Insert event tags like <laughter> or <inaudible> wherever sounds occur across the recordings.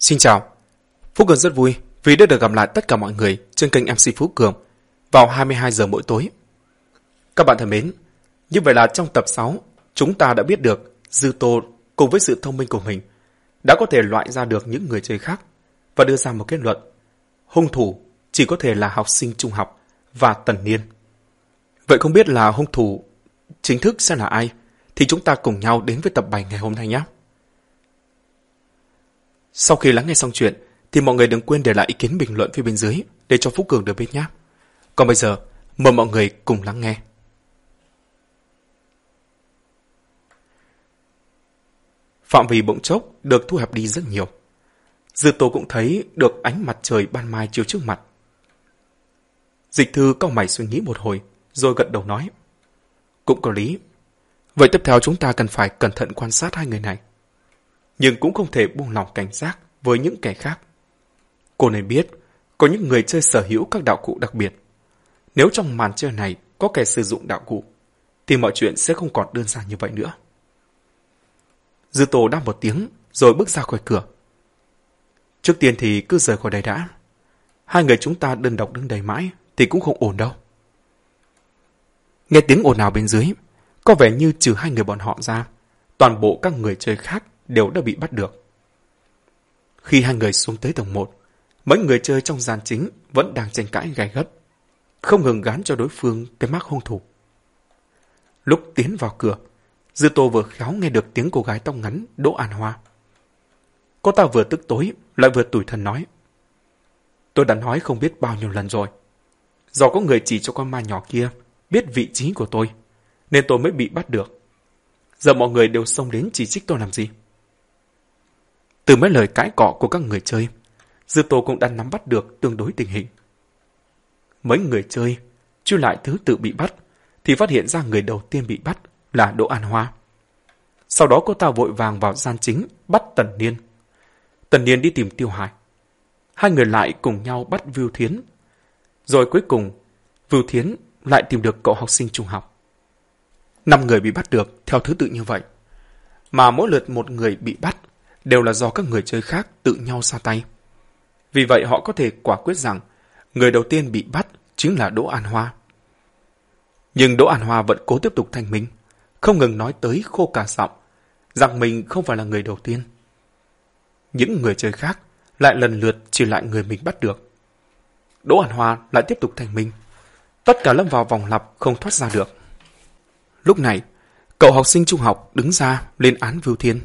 Xin chào. Phú Cường rất vui vì đã được gặp lại tất cả mọi người trên kênh MC Phú Cường vào 22 giờ mỗi tối. Các bạn thân mến, như vậy là trong tập 6, chúng ta đã biết được Dư Tô cùng với sự thông minh của mình đã có thể loại ra được những người chơi khác và đưa ra một kết luận. Hung thủ chỉ có thể là học sinh trung học và tần niên. Vậy không biết là hung thủ chính thức sẽ là ai? Thì chúng ta cùng nhau đến với tập 7 ngày hôm nay nhé. Sau khi lắng nghe xong chuyện, thì mọi người đừng quên để lại ý kiến bình luận phía bên dưới để cho phúc Cường được biết nhé. Còn bây giờ, mời mọi người cùng lắng nghe. Phạm vi bỗng chốc được thu hẹp đi rất nhiều. Dư Tô cũng thấy được ánh mặt trời ban mai chiếu trước mặt. Dịch thư cau mày suy nghĩ một hồi, rồi gật đầu nói. Cũng có lý. Vậy tiếp theo chúng ta cần phải cẩn thận quan sát hai người này. Nhưng cũng không thể buông lòng cảnh giác với những kẻ khác. Cô nên biết, có những người chơi sở hữu các đạo cụ đặc biệt. Nếu trong màn chơi này có kẻ sử dụng đạo cụ, thì mọi chuyện sẽ không còn đơn giản như vậy nữa. Dư Tô đáp một tiếng, rồi bước ra khỏi cửa. Trước tiên thì cứ rời khỏi đây đã. Hai người chúng ta đơn độc đứng đầy mãi, thì cũng không ổn đâu. Nghe tiếng ồn ào bên dưới, có vẻ như trừ hai người bọn họ ra, toàn bộ các người chơi khác đều đã bị bắt được. Khi hai người xuống tới tầng 1, mấy người chơi trong gian chính vẫn đang tranh cãi gay gắt, không ngừng gán cho đối phương cái mác hung thủ. Lúc tiến vào cửa, Dư Tô vừa khéo nghe được tiếng cô gái tóc ngắn Đỗ An Hoa. Cô ta vừa tức tối, lại vừa tủi thân nói. Tôi đã nói không biết bao nhiêu lần rồi. Do có người chỉ cho con ma nhỏ kia biết vị trí của tôi, nên tôi mới bị bắt được. Giờ mọi người đều xông đến chỉ trích tôi làm gì? Từ mấy lời cãi cọ của các người chơi, Dư Tô cũng đã nắm bắt được tương đối tình hình. Mấy người chơi, chưa lại thứ tự bị bắt, thì phát hiện ra người đầu tiên bị bắt là Đỗ An Hoa. Sau đó cô ta vội vàng vào gian chính bắt Tần Niên. Tần Niên đi tìm Tiêu Hải. Hai người lại cùng nhau bắt Vưu Thiến. Rồi cuối cùng, Vưu Thiến lại tìm được cậu học sinh trung học. Năm người bị bắt được theo thứ tự như vậy. Mà mỗi lượt một người bị bắt đều là do các người chơi khác tự nhau xa tay. Vì vậy họ có thể quả quyết rằng người đầu tiên bị bắt chính là Đỗ An Hoa. Nhưng Đỗ An Hoa vẫn cố tiếp tục thanh minh, không ngừng nói tới khô cả giọng, rằng mình không phải là người đầu tiên. Những người chơi khác lại lần lượt chỉ lại người mình bắt được. Đỗ An Hoa lại tiếp tục thanh minh. Tất cả lâm vào vòng lặp không thoát ra được. Lúc này, cậu học sinh trung học đứng ra lên án Vưu Thiên.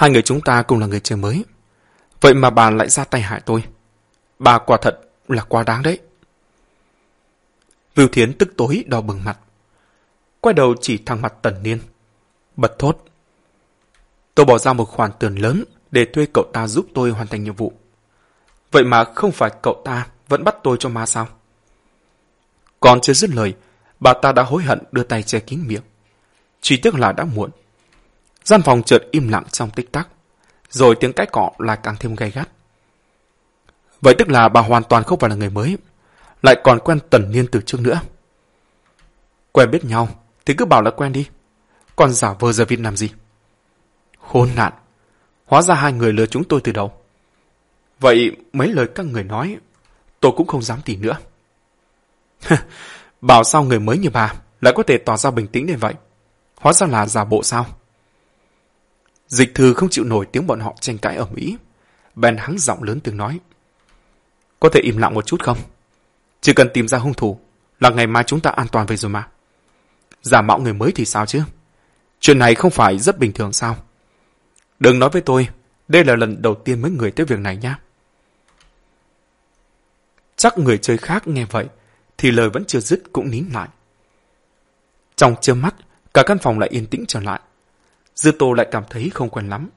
Hai người chúng ta cùng là người chơi mới. Vậy mà bà lại ra tay hại tôi. Bà quả thật là quá đáng đấy. Vưu Thiến tức tối đỏ bừng mặt. Quay đầu chỉ thẳng mặt Tần Niên. Bật thốt. Tôi bỏ ra một khoản tiền lớn để thuê cậu ta giúp tôi hoàn thành nhiệm vụ. Vậy mà không phải cậu ta vẫn bắt tôi cho ma sao? Còn chưa dứt lời, bà ta đã hối hận đưa tay che kín miệng. Chỉ tiếc là đã muộn. Gian phòng chợt im lặng trong tích tắc, rồi tiếng cãi cọ lại càng thêm gay gắt. Vậy tức là bà hoàn toàn không phải là người mới, lại còn quen tần niên từ trước nữa. Quen biết nhau, thì cứ bảo là quen đi. Còn giả vờ giờ Việt làm gì? Khốn nạn! Hóa ra hai người lừa chúng tôi từ đầu. Vậy mấy lời các người nói, tôi cũng không dám tỉ nữa. <laughs> Bảo sao người mới như bà lại có thể tỏ ra bình tĩnh đến vậy? Hóa ra là giả bộ sao? Dịch thư không chịu nổi tiếng bọn họ tranh cãi ở Mỹ. Bèn hắng giọng lớn tiếng nói. Có thể im lặng một chút không? Chỉ cần tìm ra hung thủ là ngày mai chúng ta an toàn về rồi mà. Giả mạo người mới thì sao chứ? Chuyện này không phải rất bình thường sao? Đừng nói với tôi, đây là lần đầu tiên mấy người tới việc này nhá. Chắc người chơi khác nghe vậy, thì lời vẫn chưa dứt cũng nín lại. Trong chớp mắt, cả căn phòng lại yên tĩnh trở lại. Dư Tô lại cảm thấy không quen lắm.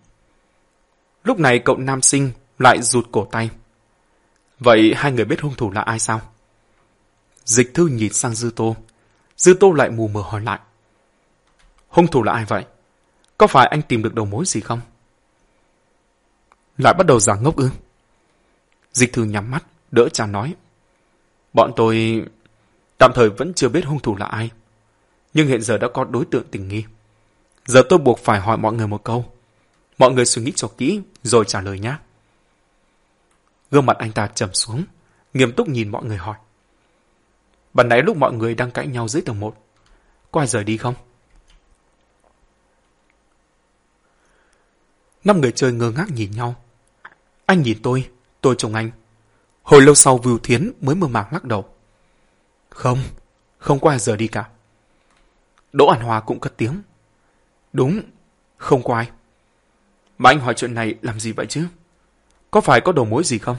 Lúc này cậu nam sinh lại rụt cổ tay. Vậy hai người biết hung thủ là ai sao? Dịch thư nhìn sang Dư Tô. Dư Tô lại mù mờ hỏi lại. Hung thủ là ai vậy? Có phải anh tìm được đầu mối gì không? Lại bắt đầu giả ngốc ư? Dịch thư nhắm mắt, đỡ chàng nói. Bọn tôi tạm thời vẫn chưa biết hung thủ là ai. Nhưng hiện giờ đã có đối tượng tình nghi. Giờ tôi buộc phải hỏi mọi người một câu. Mọi người suy nghĩ cho kỹ rồi trả lời nhé. Gương mặt anh ta trầm xuống, nghiêm túc nhìn mọi người hỏi. Bạn nãy lúc mọi người đang cãi nhau dưới tầng 1, có ai rời đi không? Năm người chơi ngơ ngác nhìn nhau. Anh nhìn tôi, tôi trông anh. Hồi lâu sau Vưu Thiến mới mơ màng lắc đầu. Không, không có ai rời đi cả. Đỗ An Hòa cũng cất tiếng. Đúng, không có ai. Mà anh hỏi chuyện này làm gì vậy chứ? Có phải có đầu mối gì không?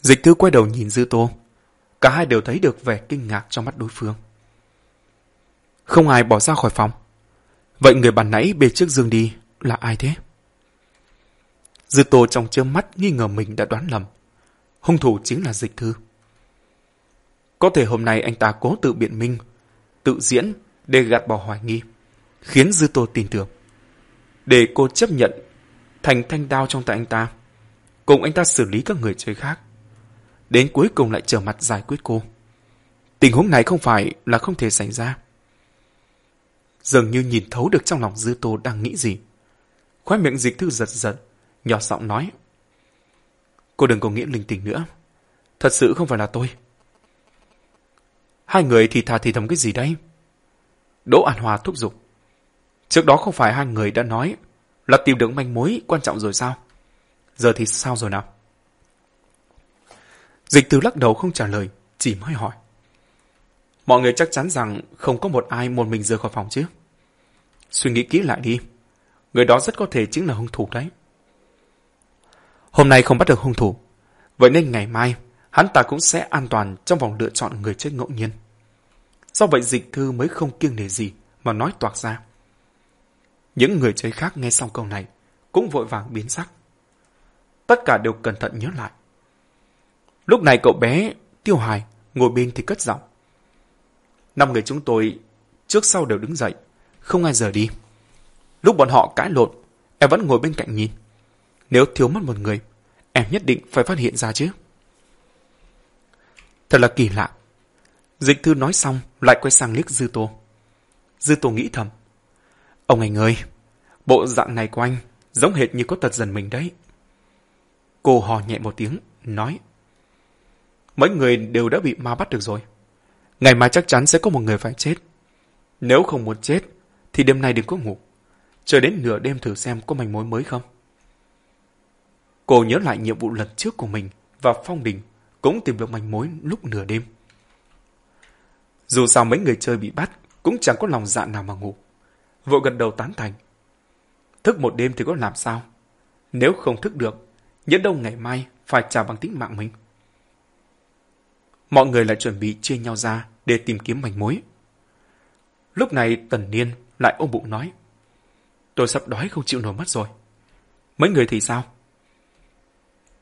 Dịch thư quay đầu nhìn Dư Tô. Cả hai đều thấy được vẻ kinh ngạc trong mắt đối phương. Không ai bỏ ra khỏi phòng. Vậy người bàn nãy bê chiếc giường đi là ai thế? Dư Tô trong chớp mắt nghi ngờ mình đã đoán lầm. Hung thủ chính là Dịch Thư. Có thể hôm nay anh ta cố tự biện minh, tự diễn để gạt bỏ hoài nghi, khiến Dư Tô tin tưởng. Để cô chấp nhận thành thanh đao trong tay anh ta, cùng anh ta xử lý các người chơi khác. Đến cuối cùng lại trở mặt giải quyết cô. Tình huống này không phải là không thể xảy ra. Dường như nhìn thấu được trong lòng Dư Tô đang nghĩ gì. Khóe miệng dịch thư giật giật, nhỏ giọng nói. Cô đừng có nghĩ linh tình nữa. Thật sự không phải là tôi. Hai người thì thà thì thầm cái gì đấy? Đỗ An Hòa thúc giục. Trước đó không phải hai người đã nói là tìm được manh mối quan trọng rồi sao? Giờ thì sao rồi nào? Dịch từ lắc đầu không trả lời, chỉ mới hỏi. Mọi người chắc chắn rằng không có một ai một mình rời khỏi phòng chứ. Suy nghĩ kỹ lại đi. Người đó rất có thể chính là hung thủ đấy. Hôm nay không bắt được hung thủ. Vậy nên ngày mai, hắn ta cũng sẽ an toàn trong vòng lựa chọn người chết ngẫu nhiên. Do vậy dịch thư mới không kiêng nể gì mà nói toạc ra. Những người chơi khác nghe xong câu này cũng vội vàng biến sắc. Tất cả đều cẩn thận nhớ lại. Lúc này cậu bé Tiêu hải ngồi bên thì cất giọng. Năm người chúng tôi trước sau đều đứng dậy, không ai rời đi. Lúc bọn họ cãi lộn, em vẫn ngồi bên cạnh nhìn. Nếu thiếu mất một người, em nhất định phải phát hiện ra chứ. Thật là kỳ lạ. Dịch thư nói xong, lại quay sang liếc Dư Tô. Dư Tô nghĩ thầm. Ông anh ơi, bộ dạng này của anh giống hệt như có tật dần mình đấy. Cô hò nhẹ một tiếng, nói. Mấy người đều đã bị ma bắt được rồi. Ngày mai chắc chắn sẽ có một người phải chết. Nếu không muốn chết, thì đêm nay đừng có ngủ. Chờ đến nửa đêm thử xem có manh mối mới không. Cô nhớ lại nhiệm vụ lần trước của mình và Phong Đình cũng tìm được manh mối lúc nửa đêm. Dù sao mấy người chơi bị bắt cũng chẳng có lòng dạ nào mà ngủ. Vội gần đầu tán thành. Thức một đêm thì có làm sao? Nếu không thức được, nhẫn đâu ngày mai phải trả bằng tính mạng mình. Mọi người lại chuẩn bị chia nhau ra để tìm kiếm manh mối. Lúc này Tần Niên lại ôm bụng nói. Tôi sắp đói không chịu nổi mất rồi. Mấy người thì sao?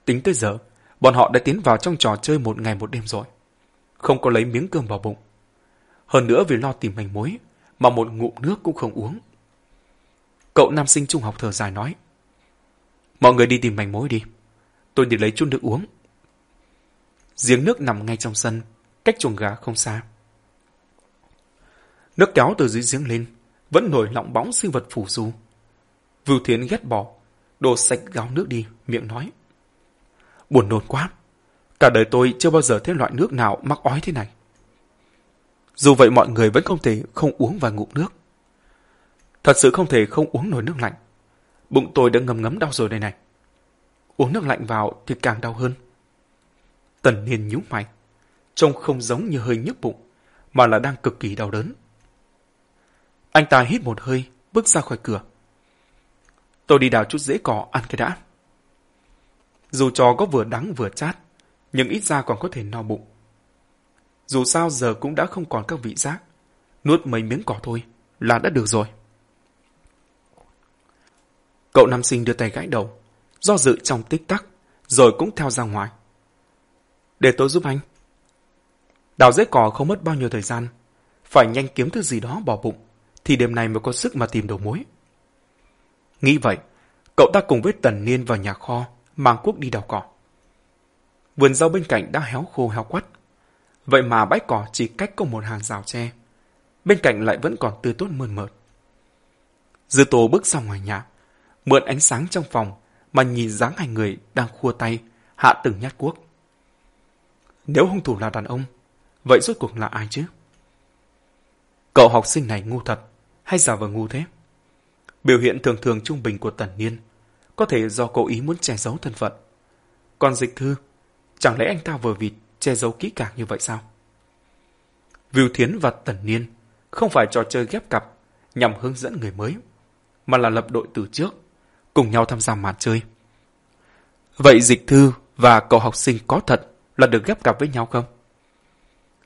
Tính tới giờ, bọn họ đã tiến vào trong trò chơi một ngày một đêm rồi. Không có lấy miếng cơm vào bụng. Hơn nữa vì lo tìm manh mối, mà một ngụm nước cũng không uống. Cậu nam sinh trung học thở dài nói. Mọi người đi tìm manh mối đi. Tôi đi lấy chút nước uống. Giếng nước nằm ngay trong sân, cách chuồng gà không xa. Nước kéo từ dưới giếng lên, vẫn nổi lọng bóng sinh vật phủ du. Vưu Thiến ghét bỏ, đổ sạch gáo nước đi, miệng nói. Buồn nôn quá. Cả đời tôi chưa bao giờ thấy loại nước nào mắc ói thế này. Dù vậy mọi người vẫn không thể không uống vài ngụm nước. Thật sự không thể không uống nổi nước lạnh. Bụng tôi đã ngầm ngấm đau rồi đây này. Uống nước lạnh vào thì càng đau hơn. Tần Niên nhíu mày. Trông không giống như hơi nhức bụng, mà là đang cực kỳ đau đớn. Anh ta hít một hơi, bước ra khỏi cửa. Tôi đi đào chút rễ cỏ ăn cái đã. Dù trò có vừa đắng vừa chát, nhưng ít ra còn có thể no bụng. Dù sao giờ cũng đã không còn các vị giác, nuốt mấy miếng cỏ thôi là đã được rồi. Cậu nam sinh đưa tay gãi đầu, do dự trong tích tắc, rồi cũng theo ra ngoài. Để tôi giúp anh. Đào rễ cỏ không mất bao nhiêu thời gian, phải nhanh kiếm thứ gì đó bỏ bụng, thì đêm nay mới có sức mà tìm đầu mối. Nghĩ vậy, cậu ta cùng với Tần Niên vào nhà kho, mang cuốc đi đào cỏ. Vườn rau bên cạnh đã héo khô héo quắt. Vậy mà bãi cỏ chỉ cách có một hàng rào tre. Bên cạnh lại vẫn còn tươi tốt mơn mởn. Dư Tô bước ra ngoài nhà, mượn ánh sáng trong phòng mà nhìn dáng hai người đang khua tay, hạ từng nhát cuốc. Nếu hung thủ là đàn ông, vậy rốt cuộc là ai chứ? Cậu học sinh này ngu thật, hay giả vờ ngu thế? Biểu hiện thường thường trung bình của Tần Niên, có thể do cố ý muốn che giấu thân phận. Còn dịch thư, chẳng lẽ anh ta vừa vịt che giấu kỹ càng như vậy sao? Viu Thiến và Tần Niên không phải trò chơi ghép cặp nhằm hướng dẫn người mới, mà là lập đội từ trước, cùng nhau tham gia màn chơi. Vậy dịch thư và cậu học sinh có thật là được ghép cặp với nhau không?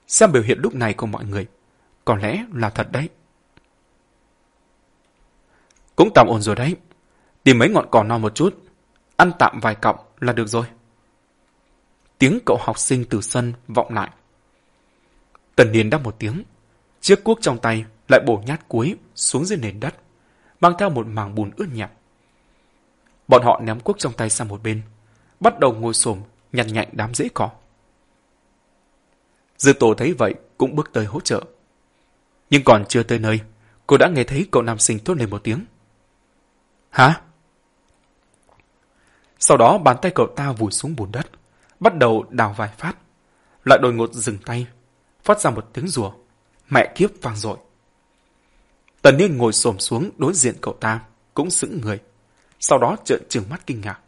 Xem biểu hiện lúc này của mọi người, có lẽ là thật đấy. Cũng tạm ổn rồi đấy. Tìm mấy ngọn cỏ non một chút, ăn tạm vài cọng là được rồi. Tiếng cậu học sinh từ sân vọng lại. Tần Niên đáp một tiếng, chiếc cuốc trong tay lại bổ nhát cuối xuống dưới nền đất, mang theo một màng bùn ướt nhẹp. Bọn họ ném cuốc trong tay sang một bên, bắt đầu ngồi xổm nhặt nhạnh đám rễ cỏ. Dư tổ thấy vậy cũng bước tới hỗ trợ. Nhưng còn chưa tới nơi, cô đã nghe thấy cậu nam sinh thốt lên một tiếng. Hả? Sau đó bàn tay cậu ta vùi xuống bùn đất, bắt đầu đào vài phát, lại đột ngột dừng tay, phát ra một tiếng rùa, mẹ kiếp vang dội. Tần Niên ngồi xổm xuống đối diện cậu ta, cũng sững người, sau đó trợn trừng mắt kinh ngạc.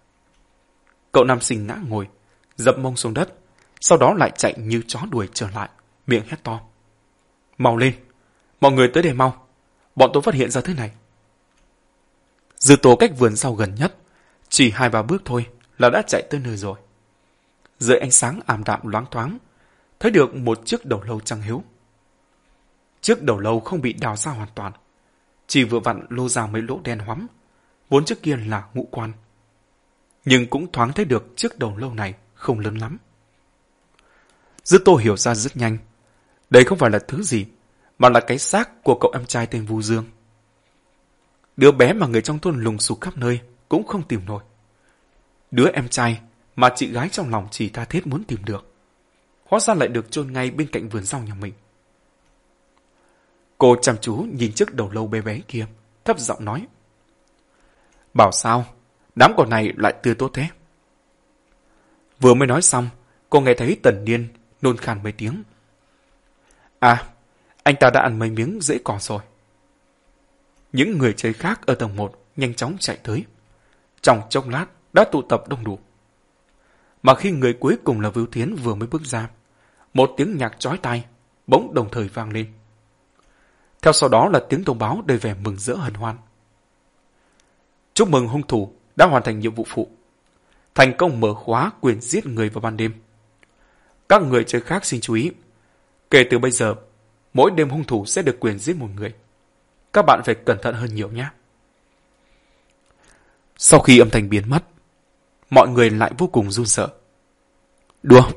Cậu nam sinh ngã ngồi, dập mông xuống đất, sau đó lại chạy như chó đuổi trở lại, miệng hét to. Mau lên, mọi người tới đây mau, bọn tôi phát hiện ra thế này. Dư tố cách vườn sau gần nhất, chỉ hai ba bước thôi là đã chạy tới nơi rồi. Dưới ánh sáng ảm đạm loáng thoáng, thấy được một chiếc đầu lâu trăng hiếu. Chiếc đầu lâu không bị đào ra hoàn toàn, chỉ vừa vặn lô ra mấy lỗ đen hoắm, vốn trước kia là ngũ quan. Nhưng cũng thoáng thấy được chiếc đầu lâu này không lớn lắm. Dư tô hiểu ra rất nhanh. Đây không phải là thứ gì, mà là cái xác của cậu em trai tên Vu Dương. Đứa bé mà người trong thôn lùng sục khắp nơi cũng không tìm nổi. Đứa em trai mà chị gái trong lòng chỉ tha thiết muốn tìm được. Hóa ra lại được chôn ngay bên cạnh vườn rau nhà mình. Cô chăm chú nhìn chiếc đầu lâu bé bé kia, thấp giọng nói. Bảo sao, đám cỏ này lại tươi tốt thế. Vừa mới nói xong, cô nghe thấy tần niên nôn khan mấy tiếng. À, anh ta đã ăn mấy miếng rễ cỏ rồi. Những người chơi khác ở tầng 1 nhanh chóng chạy tới. Trong chốc lát đã tụ tập đông đủ. Mà khi người cuối cùng là Vưu Thiến vừa mới bước ra, một tiếng nhạc chói tai bỗng đồng thời vang lên. Theo sau đó là tiếng thông báo đầy vẻ mừng rỡ hân hoan. Chúc mừng hung thủ đã hoàn thành nhiệm vụ phụ. Thành công mở khóa quyền giết người vào ban đêm. Các người chơi khác xin chú ý. Kể từ bây giờ, mỗi đêm hung thủ sẽ được quyền giết một người. Các bạn phải cẩn thận hơn nhiều nhé. Sau khi âm thanh biến mất, mọi người lại vô cùng run sợ. Đùa?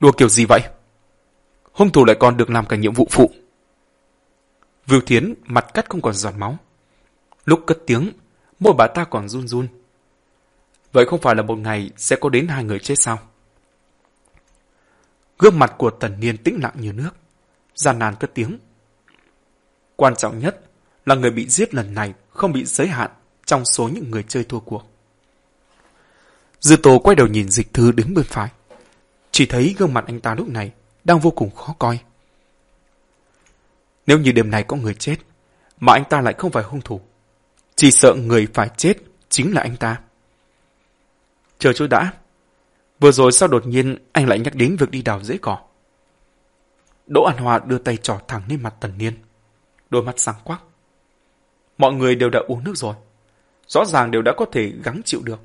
Đùa kiểu gì vậy? Hung thủ lại còn được làm cả nhiệm vụ phụ. Vưu Thiến mặt cắt không còn giọt máu. Lúc cất tiếng, môi bà ta còn run run. Vậy không phải là một ngày sẽ có đến hai người chết sao? Gương mặt của Tần Niên tĩnh lặng như nước, gian nan cất tiếng. Quan trọng nhất là người bị giết lần này không bị giới hạn trong số những người chơi thua cuộc. Dư Tô quay đầu nhìn dịch thư đứng bên phải. Chỉ thấy gương mặt anh ta lúc này đang vô cùng khó coi. Nếu như đêm này có người chết, mà anh ta lại không phải hung thủ, chỉ sợ người phải chết chính là anh ta. Chờ chút đã. Vừa rồi sao đột nhiên anh lại nhắc đến việc đi đào rễ cỏ? Đỗ An Hòa đưa tay trỏ thẳng lên mặt Tần Niên. Đôi mắt sáng quắc. Mọi người đều đã uống nước rồi. Rõ ràng đều đã có thể gắng chịu được.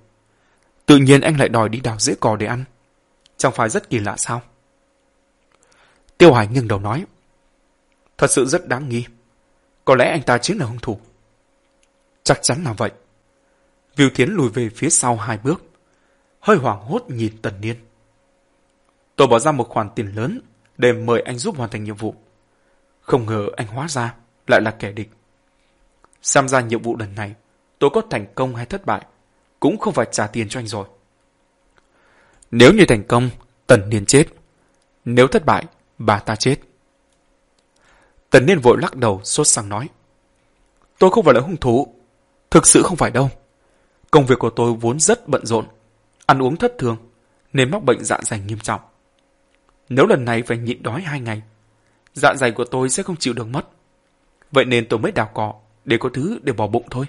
Tự nhiên anh lại đòi đi đào rễ cỏ để ăn. Chẳng phải rất kỳ lạ sao? Tiêu Hải nghiêng đầu nói. Thật sự rất đáng nghi. Có lẽ anh ta chính là hung thủ. Chắc chắn là vậy. Viu Thiến lùi về phía sau hai bước. Hơi hoảng hốt nhìn Tần Niên. Tôi bỏ ra một khoản tiền lớn để mời anh giúp hoàn thành nhiệm vụ. Không ngờ anh hóa ra lại là kẻ địch. Xem ra nhiệm vụ lần này tôi có thành công hay thất bại cũng không phải trả tiền cho anh rồi. Nếu như thành công, Tần Niên chết. Nếu thất bại, bà ta chết. Tần Niên vội lắc đầu, sốt sắng nói. Tôi không phải là hung thủ. Thực sự không phải đâu. Công việc của tôi vốn rất bận rộn, ăn uống thất thường, nên mắc bệnh dạ dày nghiêm trọng. Nếu lần này phải nhịn đói hai ngày, dạ dày của tôi sẽ không chịu được mất. Vậy nên tôi mới đào cỏ để có thứ để bỏ bụng thôi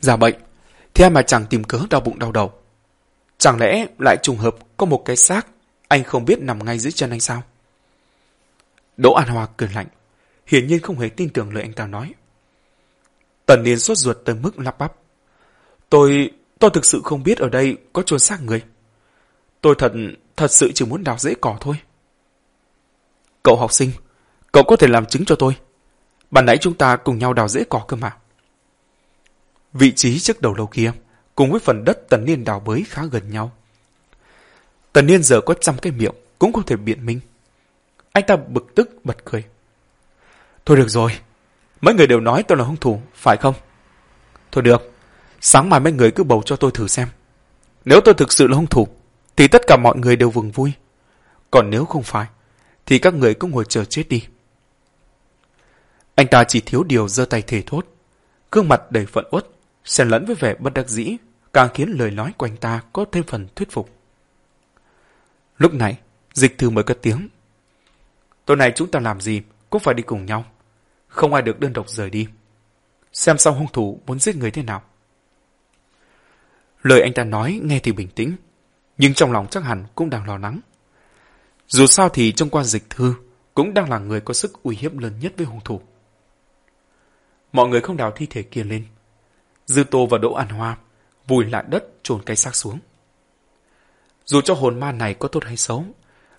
ra bệnh, thế mà chẳng tìm cớ đau bụng đau đầu. Chẳng lẽ lại trùng hợp có một cái xác anh không biết nằm ngay dưới chân anh sao? Đỗ An Hoa cười lạnh, hiển nhiên không hề tin tưởng lời anh ta nói. Tần Niên sốt ruột tới mức lắp bắp. Tôi, tôi thực sự không biết ở đây có chôn xác người. Tôi thật, thật sự chỉ muốn đào rễ cỏ thôi. Cậu học sinh, cậu có thể làm chứng cho tôi. Bạn nãy chúng ta cùng nhau đào rễ cỏ cơ mà. Vị trí trước đầu lâu kia, cùng với phần đất Tần Niên đào bới khá gần nhau. Tần Niên giờ có trăm cái miệng, cũng không thể biện minh. Anh ta bực tức bật cười. Thôi được rồi, mấy người đều nói tôi là hung thủ, phải không? Thôi được, sáng mai mấy người cứ bầu cho tôi thử xem. Nếu tôi thực sự là hung thủ, thì tất cả mọi người đều vừng vui. Còn nếu không phải, thì các người cứ ngồi chờ chết đi. Anh ta chỉ thiếu điều giơ tay thề thốt, gương mặt đầy phận uất, xen lẫn với vẻ bất đắc dĩ, càng khiến lời nói của anh ta có thêm phần thuyết phục. Lúc này, dịch thư mới cất tiếng. Tối nay chúng ta làm gì cũng phải đi cùng nhau. Không ai được đơn độc rời đi. Xem xong hung thủ muốn giết người thế nào. Lời anh ta nói nghe thì bình tĩnh, nhưng trong lòng chắc hẳn cũng đang lo lắng. Dù sao thì trong quan dịch thư cũng đang là người có sức uy hiếp lớn nhất với hung thủ. Mọi người không đào thi thể kia lên. Dư Tô và Đỗ An Hoa vùi lại đất trồn cái xác xuống. Dù cho hồn ma này có tốt hay xấu,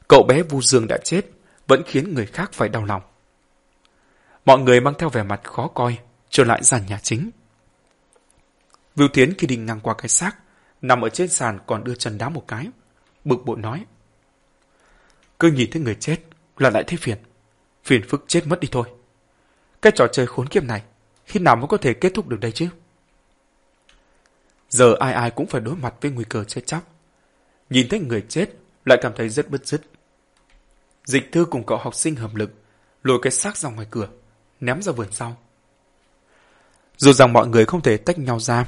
cậu bé Vu Dương đã chết vẫn khiến người khác phải đau lòng. Mọi người mang theo vẻ mặt khó coi, trở lại giàn nhà chính. Vưu Tiến khi đi ngang qua cái xác, nằm ở trên sàn còn đưa chân đá một cái, bực bội nói. Cứ nhìn thấy người chết là lại thấy phiền, phiền phức chết mất đi thôi. Cái trò chơi khốn kiếp này, khi nào mới có thể kết thúc được đây chứ? Giờ ai ai cũng phải đối mặt với nguy cơ chết chóc. Nhìn thấy người chết, lại cảm thấy rất bứt rứt. Dịch thư cùng cậu học sinh hợp lực, lôi cái xác ra ngoài cửa, ném ra vườn sau. Dù rằng mọi người không thể tách nhau ra,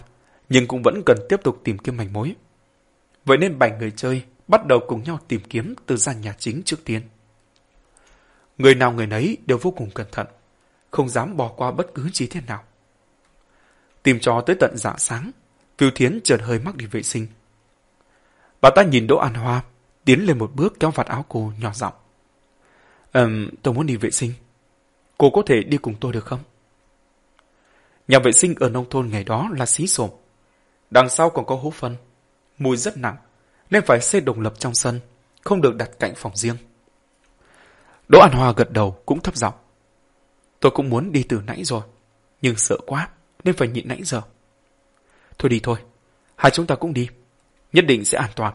nhưng cũng vẫn cần tiếp tục tìm kiếm manh mối. Vậy nên bảy người chơi bắt đầu cùng nhau tìm kiếm từ gian nhà chính trước tiên. Người nào người nấy đều vô cùng cẩn thận, không dám bỏ qua bất cứ chi tiết nào. Tìm cho tới tận dạng sáng, Phiêu Thiến chợt hơi mắc đi vệ sinh. Bà ta nhìn Đỗ An Hoa, tiến lên một bước kéo vạt áo cô nhỏ giọng. Ừm, tôi muốn đi vệ sinh. Cô có thể đi cùng tôi được không? Nhà vệ sinh ở nông thôn ngày đó là xí xồm. Đằng sau còn có hố phân. Mùi rất nặng, nên phải xây độc lập trong sân, không được đặt cạnh phòng riêng. Đỗ An Hoa gật đầu cũng thấp giọng. Tôi cũng muốn đi từ nãy rồi, nhưng sợ quá, nên phải nhịn nãy giờ. Thôi đi thôi, hai chúng ta cũng đi, nhất định sẽ an toàn.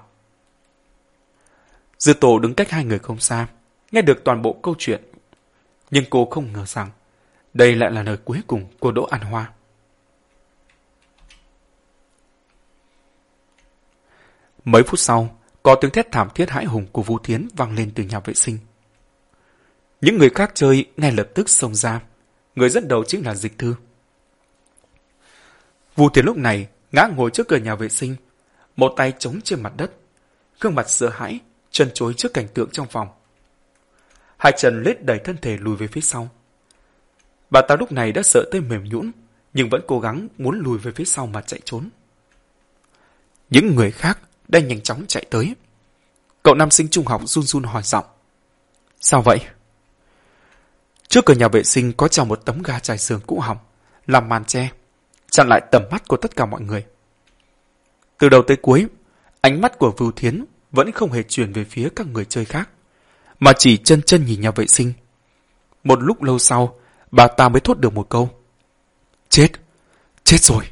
Dư tổ đứng cách hai người không xa, nghe được toàn bộ câu chuyện. Nhưng cô không ngờ rằng đây lại là lời cuối cùng của Đỗ An Hoa. Mấy phút sau, có tiếng thét thảm thiết hãi hùng của Vũ Thiến vang lên từ nhà vệ sinh. Những người khác chơi ngay lập tức xông ra. Người dẫn đầu chính là Dịch Thư. Vũ Thiến lúc này ngã ngồi trước cửa nhà vệ sinh, một tay chống trên mặt đất, gương mặt sợ hãi, chân chối trước cảnh tượng trong phòng. Hai chân lết đẩy thân thể lùi về phía sau. Bà ta lúc này đã sợ tới mềm nhũn, nhưng vẫn cố gắng muốn lùi về phía sau mà chạy trốn. Những người khác đang nhanh chóng chạy tới. Cậu nam sinh trung học run run hỏi giọng. Sao vậy? Trước cửa nhà vệ sinh có treo một tấm ga trải giường cũ hỏng, làm màn che, chặn lại tầm mắt của tất cả mọi người. Từ đầu tới cuối, ánh mắt của Vưu Thiến vẫn không hề chuyển về phía các người chơi khác, mà chỉ chân chân nhìn nhà vệ sinh. Một lúc lâu sau, bà ta mới thốt được một câu. Chết! Chết rồi!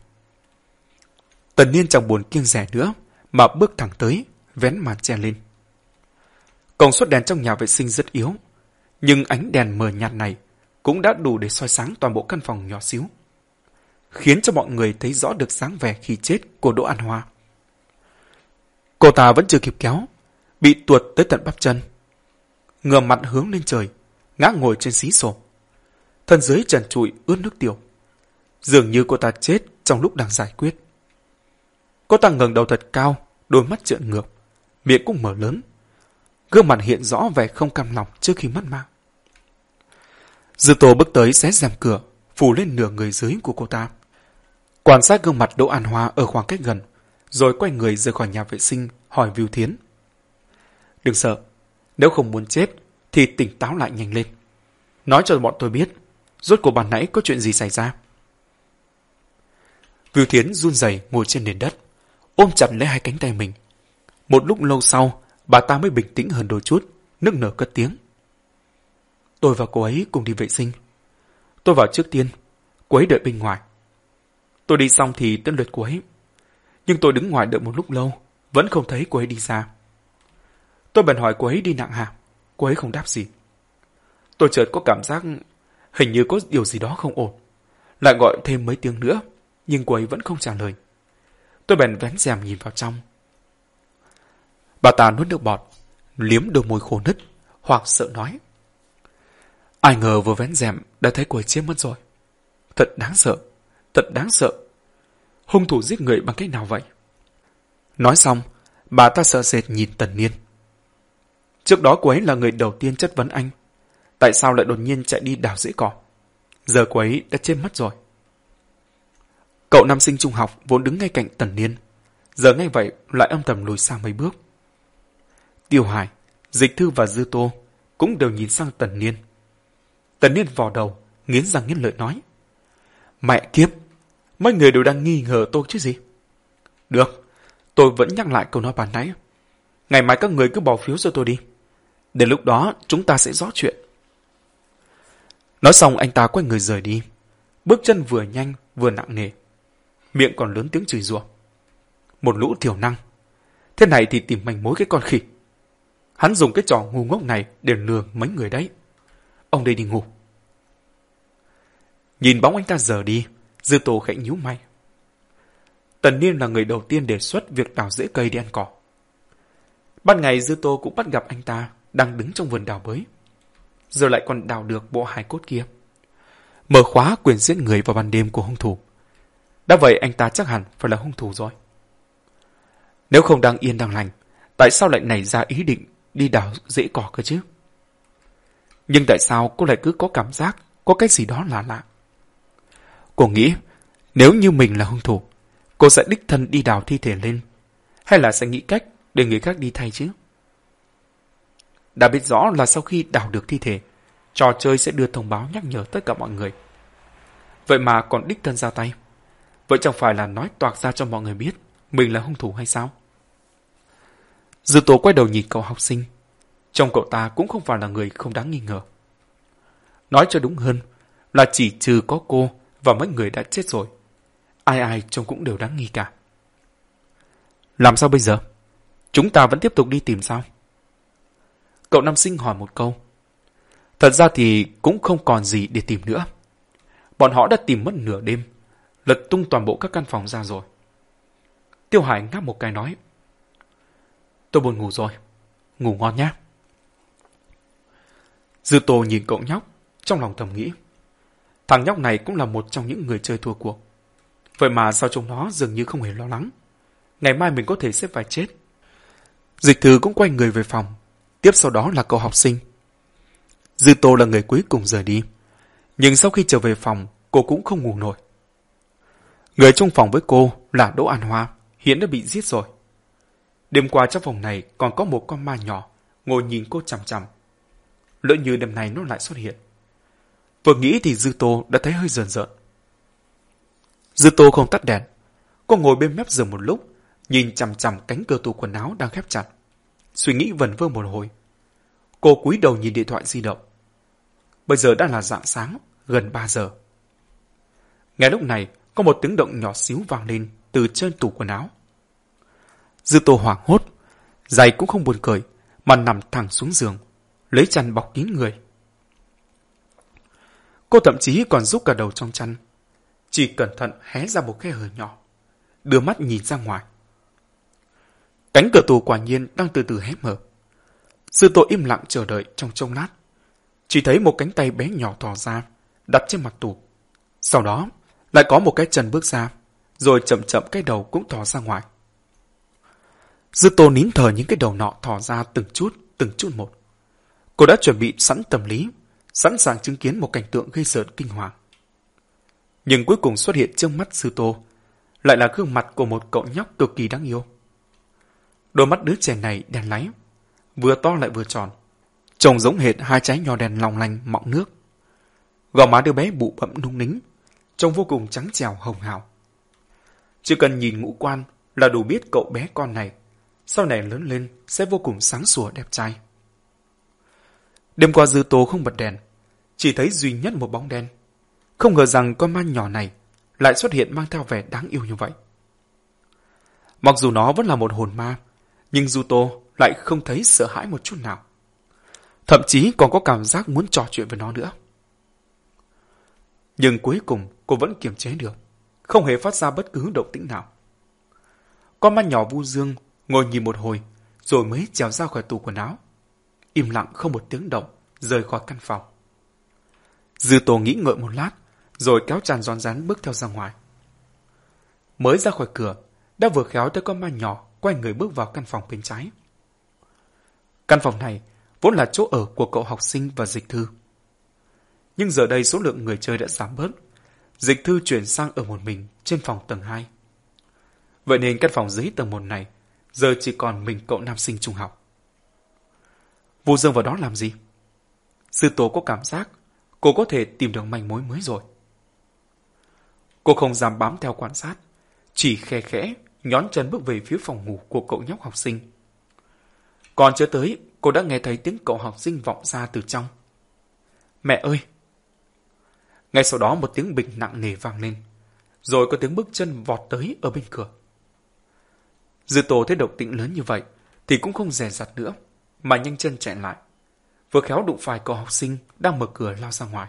Tần Niên chẳng buồn kiêng rẻ nữa, mà bước thẳng tới, vén màn che lên. Công suất đèn trong nhà vệ sinh rất yếu, nhưng ánh đèn mờ nhạt này cũng đã đủ để soi sáng toàn bộ căn phòng nhỏ xíu, khiến cho mọi người thấy rõ được dáng vẻ khi chết của Đỗ An Hoa. Cô ta vẫn chưa kịp kéo, bị tuột tới tận bắp chân. Ngừa mặt hướng lên trời, ngã ngồi trên xí sổ. Thân dưới trần trụi ướt nước tiểu. Dường như cô ta chết trong lúc đang giải quyết. Cô ta ngẩng đầu thật cao, đôi mắt trợn ngược, miệng cũng mở lớn. Gương mặt hiện rõ vẻ không cam lòng trước khi mất mạng. Dư Tô bước tới xé rèm cửa, phủ lên nửa người dưới của cô ta. Quan sát gương mặt Đỗ An Hoa ở khoảng cách gần, rồi quay người rời khỏi nhà vệ sinh, hỏi Viu Thiến. Đừng sợ, nếu không muốn chết, thì tỉnh táo lại nhanh lên. Nói cho bọn tôi biết, rốt cuộc bàn nãy có chuyện gì xảy ra. Viu Thiến run rẩy ngồi trên nền đất, ôm chặt lấy hai cánh tay mình. Một lúc lâu sau, bà ta mới bình tĩnh hơn đôi chút, nức nở cất tiếng. Tôi và cô ấy cùng đi vệ sinh. Tôi vào trước tiên, cô ấy đợi bên ngoài. Tôi đi xong thì tới lượt cô ấy. Nhưng tôi đứng ngoài đợi một lúc lâu, vẫn không thấy cô ấy đi ra. Tôi bèn hỏi cô ấy đi nặng hả? Cô ấy không đáp gì. Tôi chợt có cảm giác hình như có điều gì đó không ổn. Lại gọi thêm mấy tiếng nữa, nhưng cô ấy vẫn không trả lời. Tôi bèn vén rèm nhìn vào trong. Bà ta nuốt nước bọt, liếm đôi môi khô nứt, hoặc sợ nói. Ai ngờ vừa vén rèm đã thấy cô ấy chết mất rồi. Thật đáng sợ, thật đáng sợ. Hung thủ giết người bằng cách nào vậy? Nói xong, bà ta sợ sệt nhìn Tần Niên. Trước đó cô ấy là người đầu tiên chất vấn anh. Tại sao lại đột nhiên chạy đi đào rễ cỏ? Giờ cô ấy đã chết mất rồi. Cậu nam sinh trung học vốn đứng ngay cạnh Tần Niên. Giờ ngay vậy lại âm thầm lùi sang mấy bước. Tiêu Hải, Dịch Thư và Dư Tô cũng đều nhìn sang Tần Niên. Tần Niên vò đầu, nghiến răng nghiến lợi nói. Mẹ kiếp, mấy người đều đang nghi ngờ tôi chứ gì? Được, tôi vẫn nhắc lại câu nói bàn nãy. Ngày mai các người cứ bỏ phiếu cho tôi đi. Đến lúc đó chúng ta sẽ rõ chuyện. Nói xong anh ta quay người rời đi. Bước chân vừa nhanh vừa nặng nề. Miệng còn lớn tiếng chửi rủa. Một lũ thiểu năng. Thế này thì tìm manh mối cái con khỉ. Hắn dùng cái trò ngu ngốc này để lừa mấy người đấy. Ông đây đi ngủ. Nhìn bóng anh ta giờ đi, Dư Tô khẽ nhíu mày. Tần Niên là người đầu tiên đề xuất việc đào rễ cây đi ăn cỏ. Ban ngày Dư Tô cũng bắt gặp anh ta đang đứng trong vườn đào bới. Giờ lại còn đào được bộ hài cốt kia. Mở khóa quyền giết người vào ban đêm của hung thủ. Đã vậy anh ta chắc hẳn phải là hung thủ rồi. Nếu không đang yên đang lành, tại sao lại nảy ra ý định đi đào rễ cỏ cơ chứ? Nhưng tại sao cô lại cứ có cảm giác có cái gì đó lạ lạ? Cô nghĩ, nếu như mình là hung thủ, cô sẽ đích thân đi đào thi thể lên, hay là sẽ nghĩ cách để người khác đi thay chứ? Đã biết rõ là sau khi đào được thi thể, trò chơi sẽ đưa thông báo nhắc nhở tất cả mọi người. Vậy mà còn đích thân ra tay. Vậy chẳng phải là nói toạc ra cho mọi người biết mình là hung thủ hay sao? Dư tố quay đầu nhìn cậu học sinh. Trong cậu ta cũng không phải là người không đáng nghi ngờ. Nói cho đúng hơn là chỉ trừ có cô và mấy người đã chết rồi. Ai ai trông cũng đều đáng nghi cả. Làm sao bây giờ? Chúng ta vẫn tiếp tục đi tìm sao? Cậu nam sinh hỏi một câu. Thật ra thì cũng không còn gì để tìm nữa. Bọn họ đã tìm mất nửa đêm, lật tung toàn bộ các căn phòng ra rồi. Tiêu Hải ngáp một cái nói. Tôi buồn ngủ rồi, ngủ ngon nhé. Dư Tô nhìn cậu nhóc, trong lòng thầm nghĩ. Thằng nhóc này cũng là một trong những người chơi thua cuộc. Vậy mà sao chúng nó dường như không hề lo lắng. Ngày mai mình có thể sẽ phải chết. Dịch thư cũng quay người về phòng. Tiếp sau đó là cậu học sinh. Dư Tô là người cuối cùng rời đi. Nhưng sau khi trở về phòng, cô cũng không ngủ nổi. Người trong phòng với cô là Đỗ An Hoa, hiện đã bị giết rồi. Đêm qua trong phòng này còn có một con ma nhỏ ngồi nhìn cô chằm chằm. Lỡ như đêm này nó lại xuất hiện. Vừa nghĩ thì Dư Tô đã thấy hơi rờn rợn. Dư Tô không tắt đèn. Cô ngồi bên mép giường một lúc, nhìn chằm chằm cánh cửa tủ quần áo đang khép chặt. Suy nghĩ vần vơ một hồi. Cô cúi đầu nhìn điện thoại di động. Bây giờ đã là dạng sáng, gần 3 giờ. Ngay lúc này, có một tiếng động nhỏ xíu vang lên từ trên tủ quần áo. Dư Tô hoảng hốt, giày cũng không buồn cười, mà nằm thẳng xuống giường, lấy chăn bọc kín người. Cô thậm chí còn rút cả đầu trong chăn, chỉ cẩn thận hé ra một khe hở nhỏ, đưa mắt nhìn ra ngoài. Cánh cửa tù quả nhiên đang từ từ hé mở. Sư tô im lặng chờ đợi trong trông lát. Chỉ thấy một cánh tay bé nhỏ thò ra, đặt trên mặt tủ. Sau đó, lại có một cái chân bước ra, rồi chậm chậm cái đầu cũng thò ra ngoài. Dư tô nín thở những cái đầu nọ thò ra từng chút, từng chút một. Cô đã chuẩn bị sẵn tâm lý, sẵn sàng chứng kiến một cảnh tượng gây sợ kinh hoàng. Nhưng cuối cùng xuất hiện trước mắt Sư Tô, lại là gương mặt của một cậu nhóc cực kỳ đáng yêu. Đôi mắt đứa trẻ này đen láy, vừa to lại vừa tròn, trông giống hệt hai trái nho đen long lanh mọng nước. Gò má đứa bé bụ bậm nung nính, trông vô cùng trắng trèo hồng hào. Chỉ cần nhìn ngũ quan là đủ biết cậu bé con này sau này lớn lên sẽ vô cùng sáng sủa đẹp trai. Đêm qua dư tố không bật đèn, chỉ thấy duy nhất một bóng đen. Không ngờ rằng con ma nhỏ này lại xuất hiện mang theo vẻ đáng yêu như vậy. Mặc dù nó vẫn là một hồn ma, nhưng dư tố lại không thấy sợ hãi một chút nào. Thậm chí còn có cảm giác muốn trò chuyện với nó nữa. Nhưng cuối cùng cô vẫn kiềm chế được, không hề phát ra bất cứ động tĩnh nào. Con ma nhỏ vu dương ngồi nhìn một hồi, rồi mới trèo ra khỏi tủ quần áo. Im lặng không một tiếng động, rời khỏi căn phòng. Dư Tô nghĩ ngợi một lát, rồi kéo tràn giòn rắn bước theo ra ngoài. Mới ra khỏi cửa, đã vừa khéo tới con ma nhỏ quay người bước vào căn phòng bên trái. Căn phòng này vốn là chỗ ở của cậu học sinh và dịch thư. Nhưng giờ đây số lượng người chơi đã giảm bớt. Dịch thư chuyển sang ở một mình trên phòng tầng 2. Vậy nên căn phòng dưới tầng 1 này giờ chỉ còn mình cậu nam sinh trung học. Vô Dương vào đó làm gì? Sư tố có cảm giác cô có thể tìm được manh mối mới rồi. Cô không dám bám theo quan sát, chỉ khe khẽ nhón chân bước về phía phòng ngủ của cậu nhóc học sinh. Còn chưa tới, cô đã nghe thấy tiếng cậu học sinh vọng ra từ trong. Mẹ ơi! Ngay sau đó một tiếng bình nặng nề vang lên, rồi có tiếng bước chân vọt tới ở bên cửa. Dư tổ thấy động tĩnh lớn như vậy, thì cũng không rè rặt nữa, mà nhanh chân chạy lại. Vừa khéo đụng phải cậu học sinh đang mở cửa lao ra ngoài.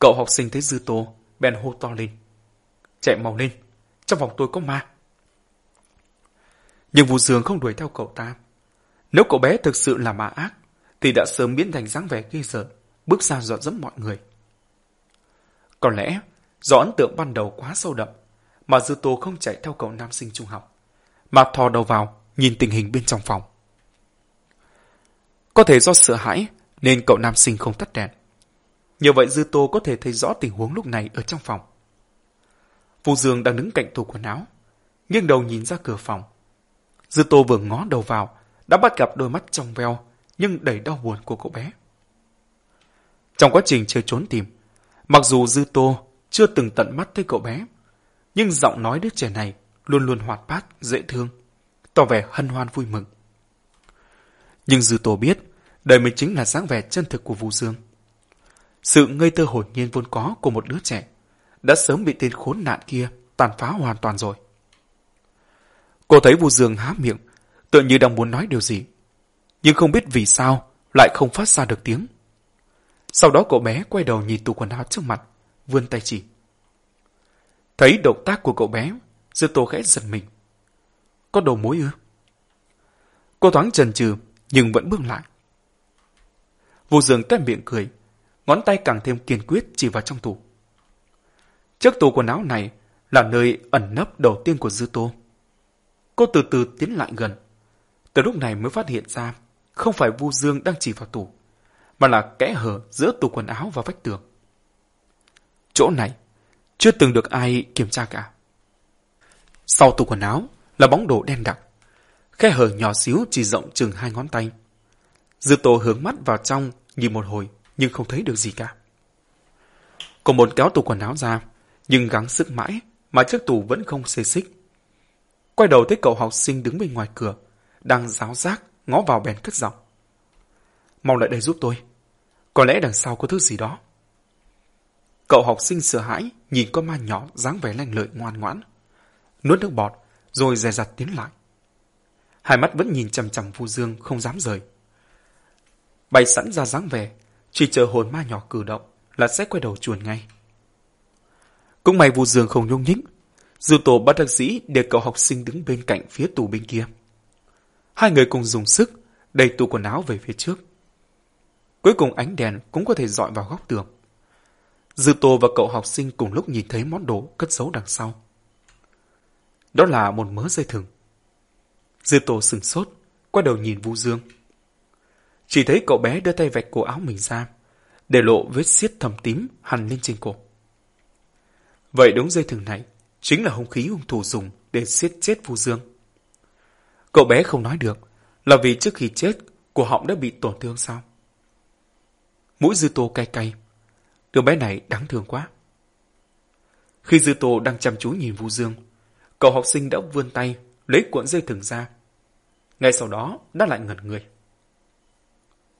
Cậu học sinh thấy dư tô, bèn hô to lên. Chạy mau lên, trong phòng tôi có ma. Nhưng Vũ Dương không đuổi theo cậu ta. Nếu cậu bé thực sự là ma ác, thì đã sớm biến thành dáng vẻ ghê sợ, bước ra dọn dẫm mọi người. Có lẽ, do ấn tượng ban đầu quá sâu đậm, mà Dư Tô không chạy theo cậu nam sinh trung học, mà thò đầu vào, nhìn tình hình bên trong phòng. Có thể do sợ hãi, nên cậu nam sinh không tắt đèn. nhờ vậy Dư Tô có thể thấy rõ tình huống lúc này ở trong phòng. Vũ Dương đang đứng cạnh tủ quần áo, nghiêng đầu nhìn ra cửa phòng. Dư Tô vừa ngó đầu vào, đã bắt gặp đôi mắt trong veo, nhưng đầy đau buồn của cậu bé. Trong quá trình chơi trốn tìm, mặc dù Dư Tô chưa từng tận mắt thấy cậu bé, nhưng giọng nói đứa trẻ này luôn luôn hoạt bát, dễ thương, tỏ vẻ hân hoan vui mừng. Nhưng Dư Tô biết, đời mình chính là dáng vẻ chân thực của Vũ Dương. Sự ngây thơ hồn nhiên vốn có của một đứa trẻ đã sớm bị tên khốn nạn kia tàn phá hoàn toàn rồi. Cô thấy Vũ Dương há miệng, tựa như đang muốn nói điều gì, nhưng không biết vì sao lại không phát ra được tiếng. Sau đó cậu bé quay đầu nhìn tủ quần áo trước mặt, vươn tay chỉ. Thấy động tác của cậu bé, Dư Tô khẽ giật mình. Có đầu mối ư? Cô thoáng chần chừ nhưng vẫn bước lại. Vô Dương tét miệng cười, ngón tay càng thêm kiên quyết chỉ vào trong tủ. Chiếc tủ quần áo này là nơi ẩn nấp đầu tiên của Dư Tô. Cô từ từ tiến lại gần. Từ lúc này mới phát hiện ra không phải Vu Dương đang chỉ vào tủ, mà là kẽ hở giữa tủ quần áo và vách tường. Chỗ này chưa từng được ai kiểm tra cả. Sau tủ quần áo là bóng đồ đen đặc. Khe hở nhỏ xíu chỉ rộng chừng hai ngón tay. Dư tô hướng mắt vào trong nhìn một hồi nhưng không thấy được gì cả. Cô muốn kéo tủ quần áo ra nhưng gắng sức mãi mà chiếc tủ vẫn không xê xích. Quay đầu thấy cậu học sinh đứng bên ngoài cửa đang giáo giác ngó vào bèn cất giọng. Mau lại đây giúp tôi. Có lẽ đằng sau có thứ gì đó. Cậu học sinh sợ hãi nhìn con ma nhỏ dáng vẻ lanh lợi ngoan ngoãn. Nuốt nước bọt, rồi dè dặt tiến lại. Hai mắt vẫn nhìn chằm chằm Vu Dương không dám rời. Bay sẵn ra dáng vẻ, chỉ chờ hồn ma nhỏ cử động là sẽ quay đầu chuồn ngay. Cũng may Vu Dương không nhung nhích, Dư tổ bắt đặc dĩ để cậu học sinh đứng bên cạnh phía tủ bên kia. Hai người cùng dùng sức đẩy tủ quần áo về phía trước. Cuối cùng ánh đèn cũng có thể dọi vào góc tường. Dư Tô và cậu học sinh cùng lúc nhìn thấy món đồ cất giấu đằng sau. Đó là một mớ dây thừng. Dư Tô sừng sốt, quay đầu nhìn Vu Dương. Chỉ thấy cậu bé đưa tay vạch cổ áo mình ra, để lộ vết xiết thầm tím hằn lên trên cổ. Vậy đúng dây thừng này chính là hung khí hung thủ dùng để xiết chết Vu Dương. Cậu bé không nói được, là vì trước khi chết, cổ họng đã bị tổn thương sao? Mũi dư tô cay cay. Đứa bé này đáng thương quá. Khi dư tô đang chăm chú nhìn Vu Dương, cậu học sinh đã vươn tay, lấy cuộn dây thừng ra. Ngay sau đó, đã lại ngẩn người.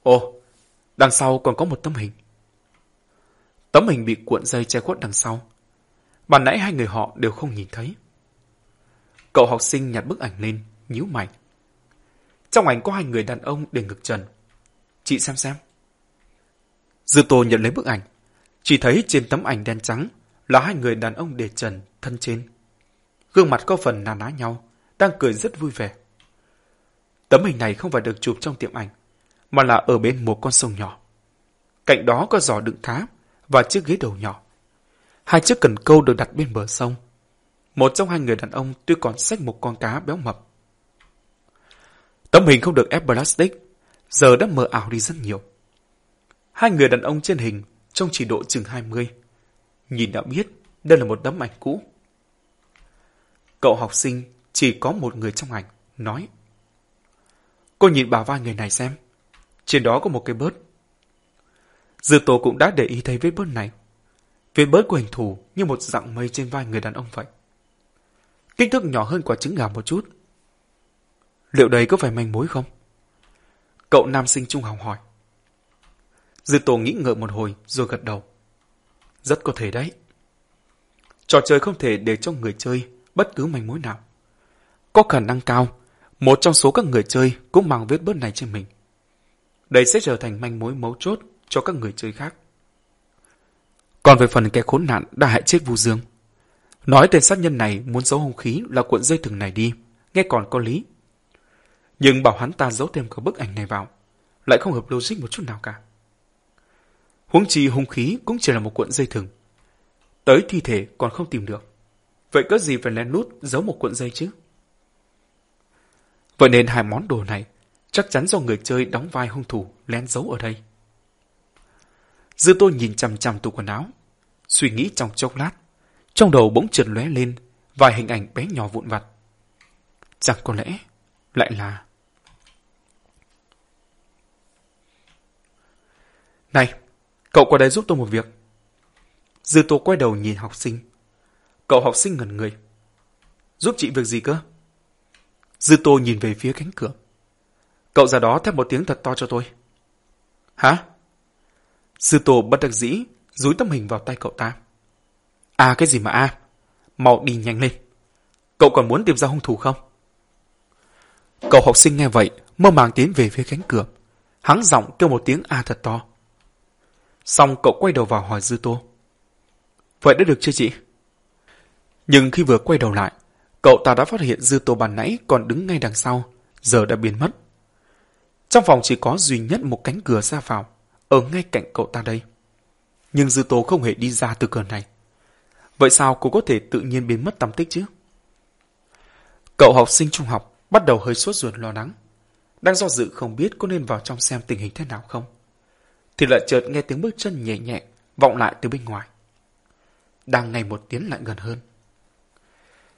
Ồ, đằng sau còn có một tấm hình. Tấm hình bị cuộn dây che khuất đằng sau. Bạn nãy hai người họ đều không nhìn thấy. Cậu học sinh nhặt bức ảnh lên, nhíu mày. Trong ảnh có hai người đàn ông để ngực trần. Chị xem xem. Dư Tô nhận lấy bức ảnh. Chỉ thấy trên tấm ảnh đen trắng là hai người đàn ông để trần, thân trên. Gương mặt có phần nà ná nhau, đang cười rất vui vẻ. Tấm hình này không phải được chụp trong tiệm ảnh, mà là ở bên một con sông nhỏ. Cạnh đó có giỏ đựng cá và chiếc ghế đầu nhỏ. Hai chiếc cần câu được đặt bên bờ sông. Một trong hai người đàn ông tuy còn xách một con cá béo mập. Tấm hình không được ép plastic, giờ đã mờ ảo đi rất nhiều. Hai người đàn ông trên hình trong chỉ độ chừng 20. Nhìn đã biết đây là một tấm ảnh cũ. Cậu học sinh chỉ có một người trong ảnh, nói. Cô nhìn bà vai người này xem. Trên đó có một cái bớt. Dư tổ cũng đã để ý thấy vết bớt này. Vết bớt của hình thù như một dạng mây trên vai người đàn ông vậy. Kích thước nhỏ hơn quả trứng gà một chút. Liệu đây có phải manh mối không? Cậu nam sinh trung học hỏi. Dư tổ nghĩ ngợi một hồi rồi gật đầu. Rất có thể đấy. Trò chơi không thể để cho người chơi bất cứ manh mối nào. Có khả năng cao, một trong số các người chơi cũng mang vết bớt này trên mình. Đây sẽ trở thành manh mối mấu chốt cho các người chơi khác. Còn về phần kẻ khốn nạn đã hại chết Vu Dương. Nói tên sát nhân này muốn giấu hung khí là cuộn dây thừng này đi, nghe còn có lý. Nhưng bảo hắn ta giấu thêm cả bức ảnh này vào, lại không hợp logic một chút nào cả. Huống chi hung khí cũng chỉ là một cuộn dây thừng. Tới thi thể còn không tìm được. Vậy có gì phải lén nút giấu một cuộn dây chứ? Vậy nên hai món đồ này chắc chắn do người chơi đóng vai hung thủ lén giấu ở đây. Dư tôi nhìn chằm chằm tủ quần áo, suy nghĩ trong chốc lát, trong đầu bỗng trượt lóe lên vài hình ảnh bé nhỏ vụn vặt. Chẳng có lẽ lại là... Này, cậu qua đây giúp tôi một việc. Dư tô quay đầu nhìn học sinh. Cậu học sinh ngẩn người. Giúp chị việc gì cơ? Dư tô nhìn về phía cánh cửa. Cậu ra đó thép một tiếng thật to cho tôi. Hả? Dư tô bất đắc dĩ, rúi tấm hình vào tay cậu ta. À cái gì mà a? À? Mau đi nhanh lên. Cậu còn muốn tìm ra hung thủ không? Cậu học sinh nghe vậy, mơ màng tiến về phía cánh cửa. Hắn giọng kêu một tiếng a thật to. Xong cậu quay đầu vào hỏi Dư Tô. Vậy đã được chưa chị? Nhưng khi vừa quay đầu lại, cậu ta đã phát hiện Dư Tô bàn nãy còn đứng ngay đằng sau, giờ đã biến mất. Trong phòng chỉ có duy nhất một cánh cửa ra vào, ở ngay cạnh cậu ta đây. Nhưng Dư Tố không hề đi ra từ cửa này. Vậy sao cô có thể tự nhiên biến mất tăm tích chứ? Cậu học sinh trung học bắt đầu hơi sốt ruột lo lắng. Đang do dự không biết có nên vào trong xem tình hình thế nào không. Thì lại chợt nghe tiếng bước chân nhẹ nhẹ vọng lại từ bên ngoài. Đang ngày một tiến lại gần hơn.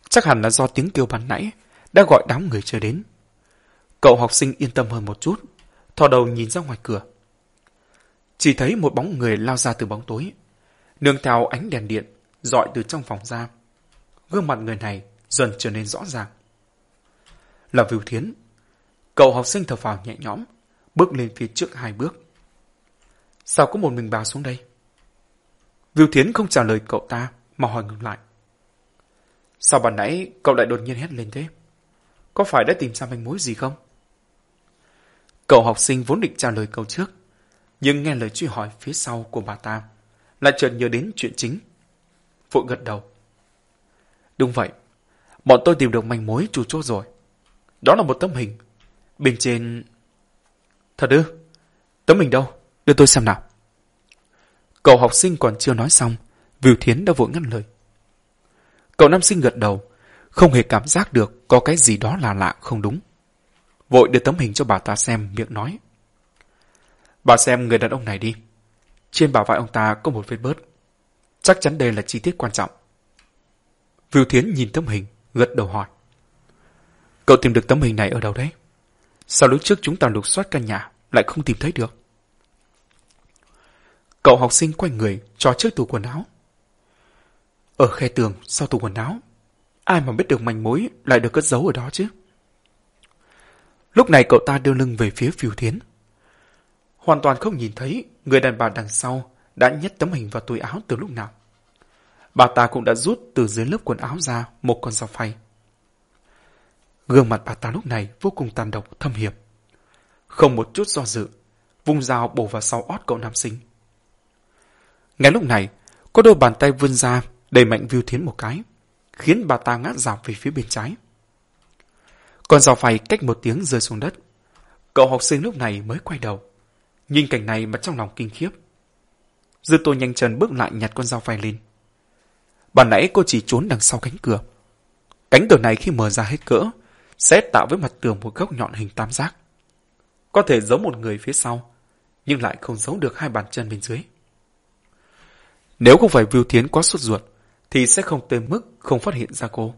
Chắc hẳn là do tiếng kêu bắn nãy đã gọi đám người chờ đến. Cậu học sinh yên tâm hơn một chút, thò đầu nhìn ra ngoài cửa. Chỉ thấy một bóng người lao ra từ bóng tối, nương theo ánh đèn điện, dọi từ trong phòng ra. Gương mặt người này dần trở nên rõ ràng. Là Vưu Thiến. Cậu học sinh thở phào nhẹ nhõm, bước lên phía trước hai bước. Sao có một mình bà xuống đây? Vưu Thiến không trả lời cậu ta, mà hỏi ngược lại. Sao ban nãy cậu lại đột nhiên hét lên thế? Có phải đã tìm ra manh mối gì không? Cậu học sinh vốn định trả lời câu trước, nhưng nghe lời truy hỏi phía sau của bà ta, lại chợt nhớ đến chuyện chính. Vội gật đầu. Đúng vậy, bọn tôi tìm được manh mối chủ chốt rồi. Đó là một tấm hình. Bên trên... Thật ư? Tấm hình đâu? Đưa tôi xem nào. Cậu học sinh còn chưa nói xong, Viu Thiến đã vội ngăn lời. Cậu nam sinh gật đầu, không hề cảm giác được có cái gì đó là lạ không đúng. Vội đưa tấm hình cho bà ta xem, miệng nói. Bà xem người đàn ông này đi. Trên bả vai ông ta có một vết bớt. Chắc chắn đây là chi tiết quan trọng. Viu Thiến nhìn tấm hình, gật đầu hỏi. Cậu tìm được tấm hình này ở đâu đấy? Sao lúc trước chúng ta lục soát căn nhà lại không tìm thấy được? Cậu học sinh quay người cho chiếc tủ quần áo. Ở khe tường sau tủ quần áo, ai mà biết được manh mối lại được cất giấu ở đó chứ? Lúc này cậu ta đưa lưng về phía phiêu thiến. Hoàn toàn không nhìn thấy người đàn bà đằng sau đã nhét tấm hình vào túi áo từ lúc nào. Bà ta cũng đã rút từ dưới lớp quần áo ra một con dao phay. Gương mặt bà ta lúc này vô cùng tàn độc, thâm hiểm. Không một chút do dự, vung dao bổ vào sau ót cậu nam sinh. Ngay lúc này, có đôi bàn tay vươn ra, đẩy mạnh Viu Thiến một cái, khiến bà ta ngã dọc về phía bên trái. Con dao phay cách một tiếng rơi xuống đất. Cậu học sinh lúc này mới quay đầu. Nhìn cảnh này mà trong lòng kinh khiếp. Dư tô nhanh chân bước lại nhặt con dao phay lên. Bạn nãy cô chỉ trốn đằng sau cánh cửa. Cánh cửa này khi mở ra hết cỡ, sẽ tạo với mặt tường một góc nhọn hình tam giác. Có thể giấu một người phía sau, nhưng lại không giấu được hai bàn chân bên dưới. Nếu không phải Viu Thiến quá sốt ruột, thì sẽ không tới mức không phát hiện ra cô.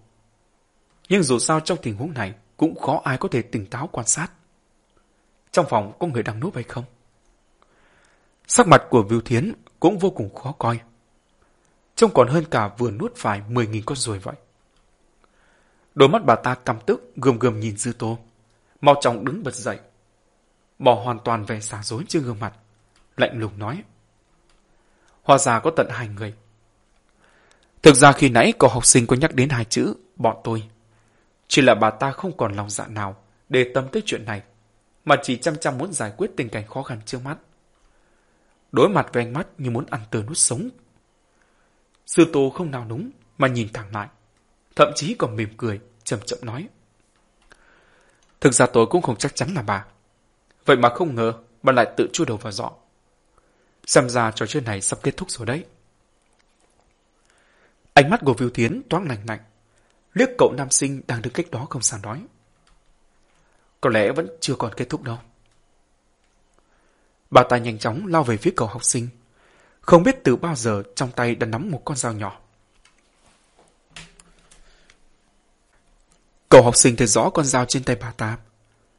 Nhưng dù sao trong tình huống này, cũng khó ai có thể tỉnh táo quan sát. Trong phòng có người đang núp hay không? Sắc mặt của Viu Thiến cũng vô cùng khó coi. Trông còn hơn cả vừa nuốt phải 10.000 con ruồi vậy. Đôi mắt bà ta căm tức, gườm gườm nhìn Dư Tô. Mau chóng đứng bật dậy. Bỏ hoàn toàn vẻ xả dối trên gương mặt. Lạnh lùng nói. Hòa già có tận hai người. Thực ra khi nãy cậu học sinh có nhắc đến hai chữ, bọn tôi. Chỉ là bà ta không còn lòng dạ nào để tâm tới chuyện này, mà chỉ chăm chăm muốn giải quyết tình cảnh khó khăn trước mắt. Đối mặt với ánh mắt như muốn ăn tươi nuốt sống. Sư Tô không nào núng mà nhìn thẳng lại, thậm chí còn mỉm cười, chậm chậm nói. Thực ra tôi cũng không chắc chắn là bà. Vậy mà không ngờ bà lại tự chui đầu vào dọ. Xem ra trò chơi này sắp kết thúc rồi đấy. Ánh mắt của Viu Thiến toát lành lạnh, liếc cậu nam sinh đang đứng cách đó không sao nói. Có lẽ vẫn chưa còn kết thúc đâu. Bà ta nhanh chóng lao về phía cậu học sinh, không biết từ bao giờ trong tay đã nắm một con dao nhỏ. Cậu học sinh thấy rõ con dao trên tay bà ta,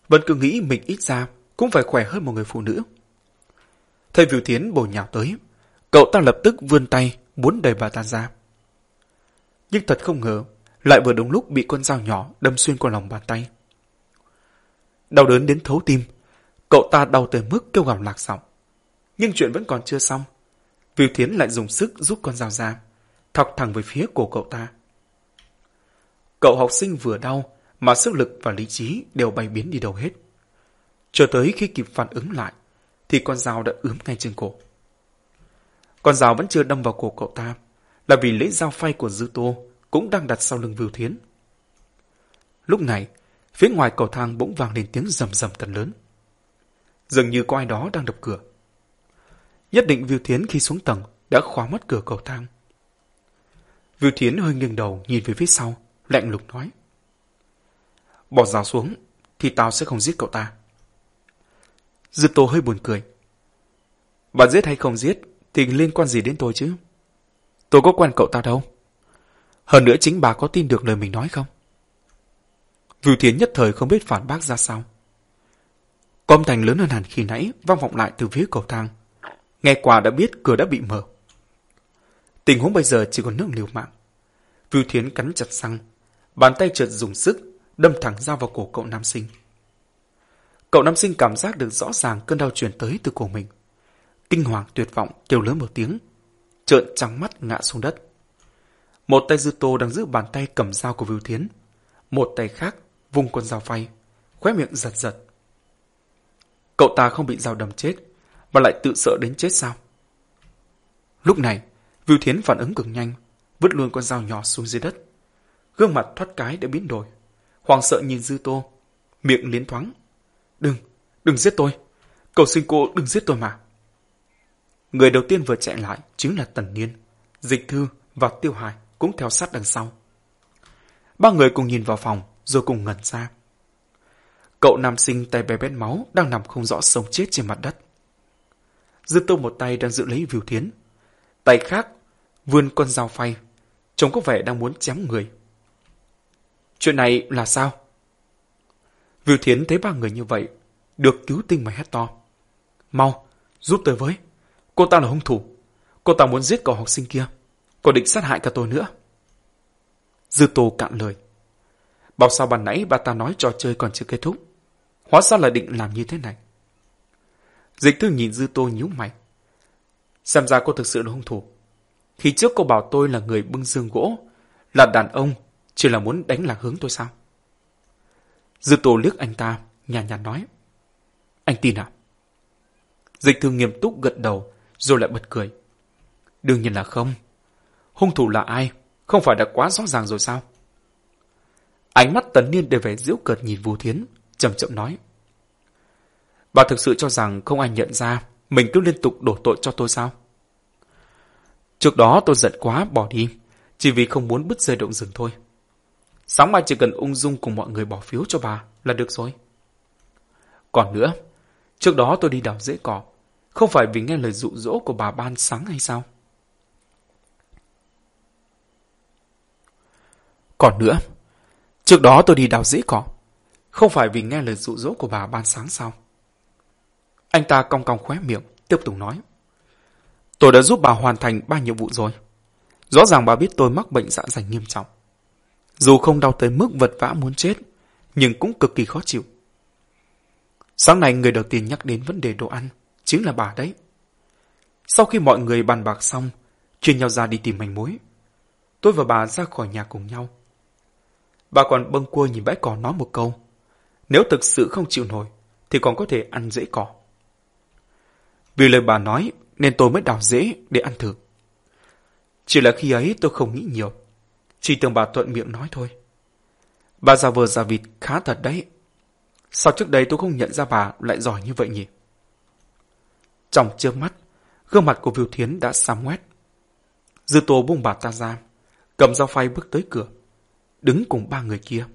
vẫn cứ nghĩ mình ít ra cũng phải khỏe hơn một người phụ nữ. Thầy Viu Thiến bồi nhào tới, cậu ta lập tức vươn tay muốn đẩy bà ta ra. Nhưng thật không ngờ, lại vừa đúng lúc bị con dao nhỏ đâm xuyên qua lòng bàn tay. Đau đớn đến thấu tim, cậu ta đau tới mức kêu gào lạc giọng. Nhưng chuyện vẫn còn chưa xong. Viu Thiến lại dùng sức giúp con dao ra, thọc thẳng về phía cổ cậu ta. Cậu học sinh vừa đau, mà sức lực và lý trí đều bay biến đi đâu hết. Chờ tới khi kịp phản ứng lại, thì con dao đã ướm ngay trên cổ. Con dao vẫn chưa đâm vào cổ cậu ta, là vì lưỡi dao phay của Dư Tô cũng đang đặt sau lưng Vưu Thiến. Lúc này, phía ngoài cầu thang bỗng vang lên tiếng rầm rầm thật lớn. Dường như có ai đó đang đập cửa. Nhất định Vưu Thiến khi xuống tầng đã khóa mất cửa cầu thang. Vưu Thiến hơi nghiêng đầu nhìn về phía sau, lạnh lùng nói. Bỏ dao xuống, thì tao sẽ không giết cậu ta. Dư Tô hơi buồn cười. Bạn giết hay không giết thì liên quan gì đến tôi chứ? Tôi có quen cậu ta đâu. Hơn nữa chính bà có tin được lời mình nói không? Vưu Thiến nhất thời không biết phản bác ra sao. Công thành lớn hơn hẳn khi nãy vang vọng lại từ phía cầu thang. Nghe qua đã biết cửa đã bị mở. Tình huống bây giờ chỉ còn nước liều mạng. Vưu Thiến cắn chặt răng, bàn tay chợt dùng sức, đâm thẳng dao vào cổ cậu nam sinh. Cậu nam sinh cảm giác được rõ ràng cơn đau truyền tới từ cổ mình. Kinh hoàng tuyệt vọng kêu lớn một tiếng, trợn trắng mắt ngã xuống đất. Một tay dư tô đang giữ bàn tay cầm dao của Vưu Thiến. Một tay khác vung con dao phay, khóe miệng giật giật. Cậu ta không bị dao đâm chết, mà lại tự sợ đến chết sao? Lúc này, Vưu Thiến phản ứng cực nhanh, vứt luôn con dao nhỏ xuống dưới đất. Gương mặt thoát cái đã biến đổi, hoàng sợ nhìn dư tô, miệng liến thoáng. Đừng, đừng giết tôi. Cầu xin cô đừng giết tôi mà. Người đầu tiên vừa chạy lại chính là Tần Niên, Dịch Thư và Tiêu Hải cũng theo sát đằng sau. Ba người cùng nhìn vào phòng rồi cùng ngẩn ra. Cậu nam sinh tay bé bét máu đang nằm không rõ sống chết trên mặt đất. Dư tô một tay đang giữ lấy Viu Thiến. Tay khác vươn con dao phay. Trông có vẻ đang muốn chém người. Chuyện này là sao? Viu Thiến thấy ba người như vậy, được cứu tinh mà hét to. Mau, giúp tôi với. Cô ta là hung thủ. Cô ta muốn giết cậu học sinh kia. Cô định sát hại cả tôi nữa. Dư Tô cạn lời. Bảo sao ban nãy bà ta nói trò chơi còn chưa kết thúc. Hóa ra là định làm như thế này. Dịch thư nhìn Dư Tô nhíu mày. Xem ra cô thực sự là hung thủ. Khi trước cô bảo tôi là người bưng dương gỗ, là đàn ông, chỉ là muốn đánh lạc hướng tôi sao? Dư Tô liếc anh ta, nhàn nhạt nói. Anh tin à? Dịch thư nghiêm túc gật đầu, rồi lại bật cười. Đương nhiên là không. Hung thủ là ai? Không phải đã quá rõ ràng rồi sao? Ánh mắt tấn niên để vẻ diễu cợt nhìn Vũ Thiến, chậm chậm nói. Bà thực sự cho rằng không ai nhận ra mình cứ liên tục đổ tội cho tôi sao? Trước đó tôi giận quá bỏ đi, chỉ vì không muốn bứt rơi động rừng thôi. Sáng mai chỉ cần ung dung cùng mọi người bỏ phiếu cho bà là được rồi. Còn nữa, trước đó tôi đi đào rễ cỏ, không phải vì nghe lời dụ dỗ của bà ban sáng hay sao? Còn nữa, trước đó tôi đi đào dễ cỏ, không phải vì nghe lời dụ dỗ của bà ban sáng sao? Anh ta cong cong khóe miệng, tiếp tục nói. Tôi đã giúp bà hoàn thành ba nhiệm vụ rồi. Rõ ràng bà biết tôi mắc bệnh dạ dày nghiêm trọng. Dù không đau tới mức vật vã muốn chết, nhưng cũng cực kỳ khó chịu. Sáng nay người đầu tiên nhắc đến vấn đề đồ ăn, chính là bà đấy. Sau khi mọi người bàn bạc xong, chuyên nhau ra đi tìm manh mối. Tôi và bà ra khỏi nhà cùng nhau. Bà còn bâng cua nhìn bãi cỏ nói một câu. Nếu thực sự không chịu nổi, thì còn có thể ăn rễ cỏ. Vì lời bà nói nên tôi mới đào rễ để ăn thử. Chỉ là khi ấy tôi không nghĩ nhiều. Chỉ tưởng bà thuận miệng nói thôi. Bà già vờ già vịt khá thật đấy. Sao trước đây tôi không nhận ra bà lại giỏi như vậy nhỉ? Trong chớp mắt, gương mặt của Viu Thiến đã xám ngoét. Dư Tô buông bà ta ra, cầm dao phay bước tới cửa, đứng cùng ba người kia.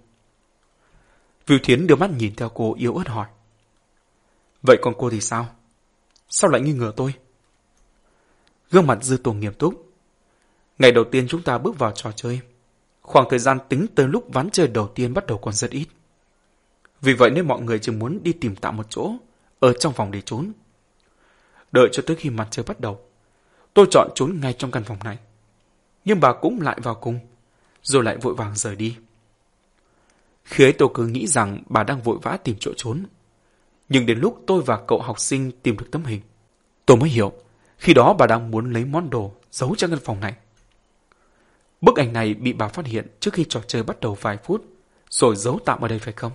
Viu Thiến đưa mắt nhìn theo cô yếu ớt hỏi. Vậy còn cô thì sao? Sao lại nghi ngờ tôi? Gương mặt Dư Tô nghiêm túc. Ngày đầu tiên chúng ta bước vào trò chơi. Khoảng thời gian tính tới lúc ván chơi đầu tiên bắt đầu còn rất ít. Vì vậy nên mọi người chỉ muốn đi tìm tạo một chỗ, ở trong phòng để trốn. Đợi cho tới khi mặt trời bắt đầu, tôi chọn trốn ngay trong căn phòng này. Nhưng bà cũng lại vào cùng, rồi lại vội vàng rời đi. Khi ấy tôi cứ nghĩ rằng bà đang vội vã tìm chỗ trốn. Nhưng đến lúc tôi và cậu học sinh tìm được tấm hình, tôi mới hiểu, khi đó bà đang muốn lấy món đồ giấu trong căn phòng này. Bức ảnh này bị bà phát hiện trước khi trò chơi bắt đầu vài phút, rồi giấu tạm ở đây phải không?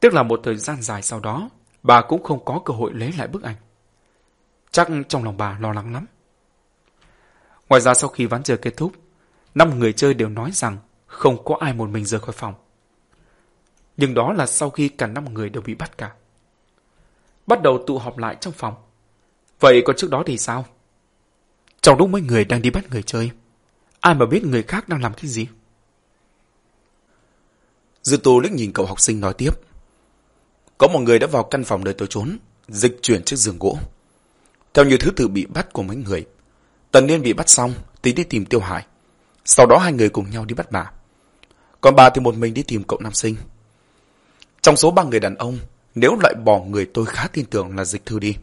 Tức là một thời gian dài sau đó, bà cũng không có cơ hội lấy lại bức ảnh. Chắc trong lòng bà lo lắng lắm. Ngoài ra sau khi ván chơi kết thúc, năm người chơi đều nói rằng không có ai một mình rời khỏi phòng. Nhưng đó là sau khi cả năm người đều bị bắt cả. Bắt đầu tụ họp lại trong phòng. Vậy còn trước đó thì sao? Trong lúc mấy người đang đi bắt người chơi, ai mà biết người khác đang làm cái gì? Dư Tô liếc nhìn cậu học sinh nói tiếp. Có một người đã vào căn phòng nơi tôi trốn, dịch chuyển chiếc giường gỗ. Theo như thứ tự bị bắt của mấy người, Tần Niên bị bắt xong, tí đi tìm Tiêu Hải. Sau đó hai người cùng nhau đi bắt bà. Còn bà thì một mình đi tìm cậu nam sinh. Trong số ba người đàn ông, nếu loại bỏ người tôi khá tin tưởng là dịch thư đi,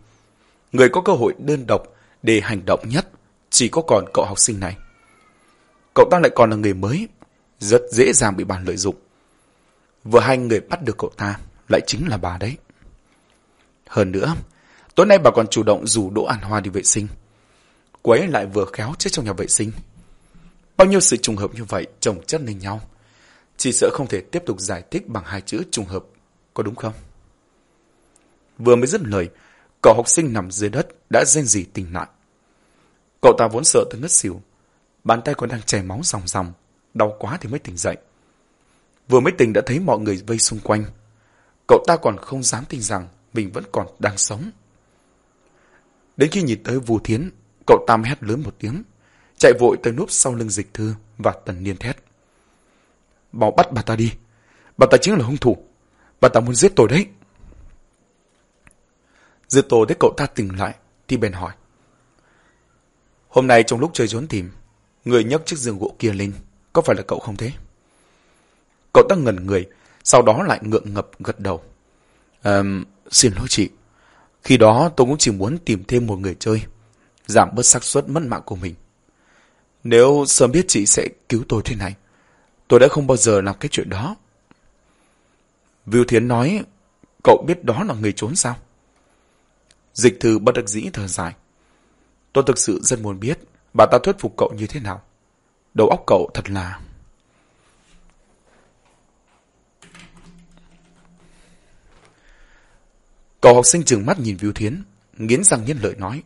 người có cơ hội đơn độc để hành động nhất chỉ có còn cậu học sinh này. Cậu ta lại còn là người mới, rất dễ dàng bị bàn lợi dụng. Vừa hai người bắt được cậu ta lại chính là bà đấy. Hơn nữa, tối nay bà còn chủ động rủ Đỗ An Hoa đi vệ sinh. Cô ấy lại vừa khéo chết trong nhà vệ sinh. Bao nhiêu sự trùng hợp như vậy chồng chất lên nhau. Chỉ sợ không thể tiếp tục giải thích bằng hai chữ trùng hợp, có đúng không? Vừa mới dứt lời, cậu học sinh nằm dưới đất đã rên rỉ tỉnh lại. Cậu ta vốn sợ tới ngất xỉu, bàn tay còn đang chảy máu ròng ròng, đau quá thì mới tỉnh dậy. Vừa mới tỉnh đã thấy mọi người vây xung quanh. Cậu ta còn không dám tin rằng mình vẫn còn đang sống. Đến khi nhìn tới Vu Thiến, cậu Tam hét lớn một tiếng, chạy vội tới núp sau lưng dịch thư và tần niên thét. Bảo bắt bà ta đi, bà ta chính là hung thủ, bà ta muốn giết tôi đấy. Dư Tô thấy cậu ta tỉnh lại, thì bèn hỏi. Hôm nay trong lúc chơi trốn tìm, người nhấc chiếc giường gỗ kia lên, có phải là cậu không thế? Cậu ta ngẩn người, sau đó lại ngượng ngập gật đầu. À, xin lỗi chị. Khi đó tôi cũng chỉ muốn tìm thêm một người chơi, giảm bớt xác suất mất mạng của mình. Nếu sớm biết chị sẽ cứu tôi thế này, tôi đã không bao giờ làm cái chuyện đó. Viu Thiến nói, cậu biết đó là người trốn sao? Dịch thư bất đắc dĩ thở dài. Tôi thực sự rất muốn biết bà ta thuyết phục cậu như thế nào. Đầu óc cậu thật là... Cậu học sinh trừng mắt nhìn Viu Thiến, nghiến răng nghiến lợi nói.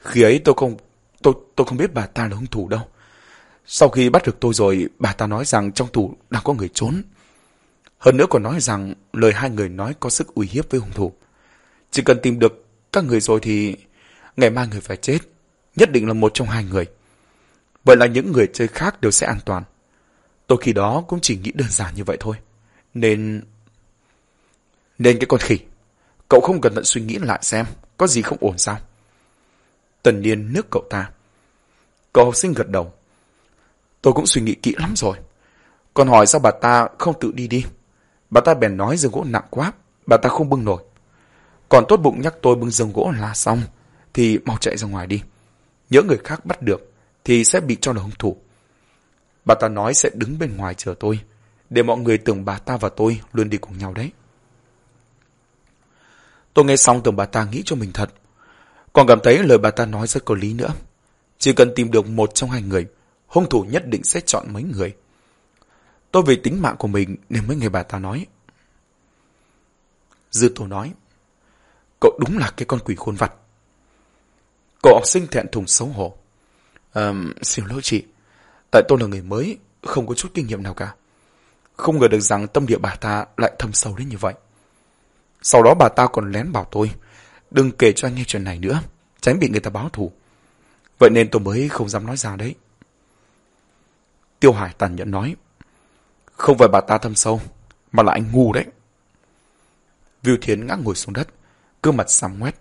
Khi ấy tôi không tôi tôi không biết bà ta là hung thủ đâu. Sau khi bắt được tôi rồi, bà ta nói rằng trong tủ đang có người trốn. Hơn nữa còn nói rằng lời hai người nói có sức uy hiếp với hung thủ. Chỉ cần tìm được các người rồi thì ngày mai người phải chết. Nhất định là một trong hai người. Vậy là những người chơi khác đều sẽ an toàn. Tôi khi đó cũng chỉ nghĩ đơn giản như vậy thôi. Nên... Nên cái con khỉ. Cậu không cần thận suy nghĩ lại xem. Có gì không ổn sao? Tần Niên nước cậu ta. Cậu học sinh gật đầu. Tôi cũng suy nghĩ kỹ lắm rồi. Còn hỏi sao bà ta không tự đi đi. Bà ta bèn nói giường gỗ nặng quá. Bà ta không bưng nổi. Còn tốt bụng nhắc tôi bưng giường gỗ là xong. Thì mau chạy ra ngoài đi. Nhớ người khác bắt được. Thì sẽ bị cho là hung thủ. Bà ta nói sẽ đứng bên ngoài chờ tôi. Để mọi người tưởng bà ta và tôi luôn đi cùng nhau đấy. Tôi nghe xong tưởng bà ta nghĩ cho mình thật. Còn cảm thấy lời bà ta nói rất có lý nữa. Chỉ cần tìm được một trong hai người, hung thủ nhất định sẽ chọn mấy người. Tôi vì tính mạng của mình nên mới nghe bà ta nói. Dư tổ nói, cậu đúng là cái con quỷ khôn vặt. Cậu học sinh thẹn thùng xấu hổ. À, xin lỗi chị, tại tôi là người mới, không có chút kinh nghiệm nào cả. Không ngờ được rằng tâm địa bà ta lại thâm sâu đến như vậy. Sau đó bà ta còn lén bảo tôi, đừng kể cho anh nghe chuyện này nữa, tránh bị người ta báo thù. Vậy nên tôi mới không dám nói ra đấy. Tiêu Hải tàn nhẫn nói, không phải bà ta thâm sâu, mà là anh ngu đấy. Viu Thiến ngã ngồi xuống đất, gương mặt xám ngoét.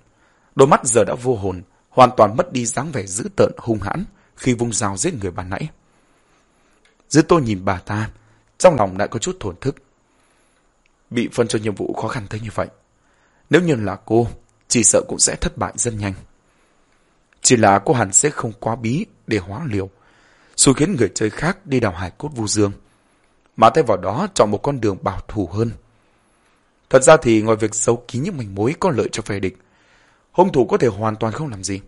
Đôi mắt giờ đã vô hồn, hoàn toàn mất đi dáng vẻ dữ tợn hung hãn khi vung dao giết người ban nãy. giữa tôi nhìn bà ta, trong lòng lại có chút thổn thức. Bị phân cho nhiệm vụ khó khăn tới như vậy. Nếu như là cô, chỉ sợ cũng sẽ thất bại rất nhanh. Chỉ là cô hẳn sẽ không quá bí để hóa liều, xui khiến người chơi khác đi đào hải cốt vu dương. Mà thay vào đó chọn một con đường bảo thủ hơn. Thật ra thì ngoài việc giấu kín những mảnh mối có lợi cho phe địch, hung thủ có thể hoàn toàn không làm gì.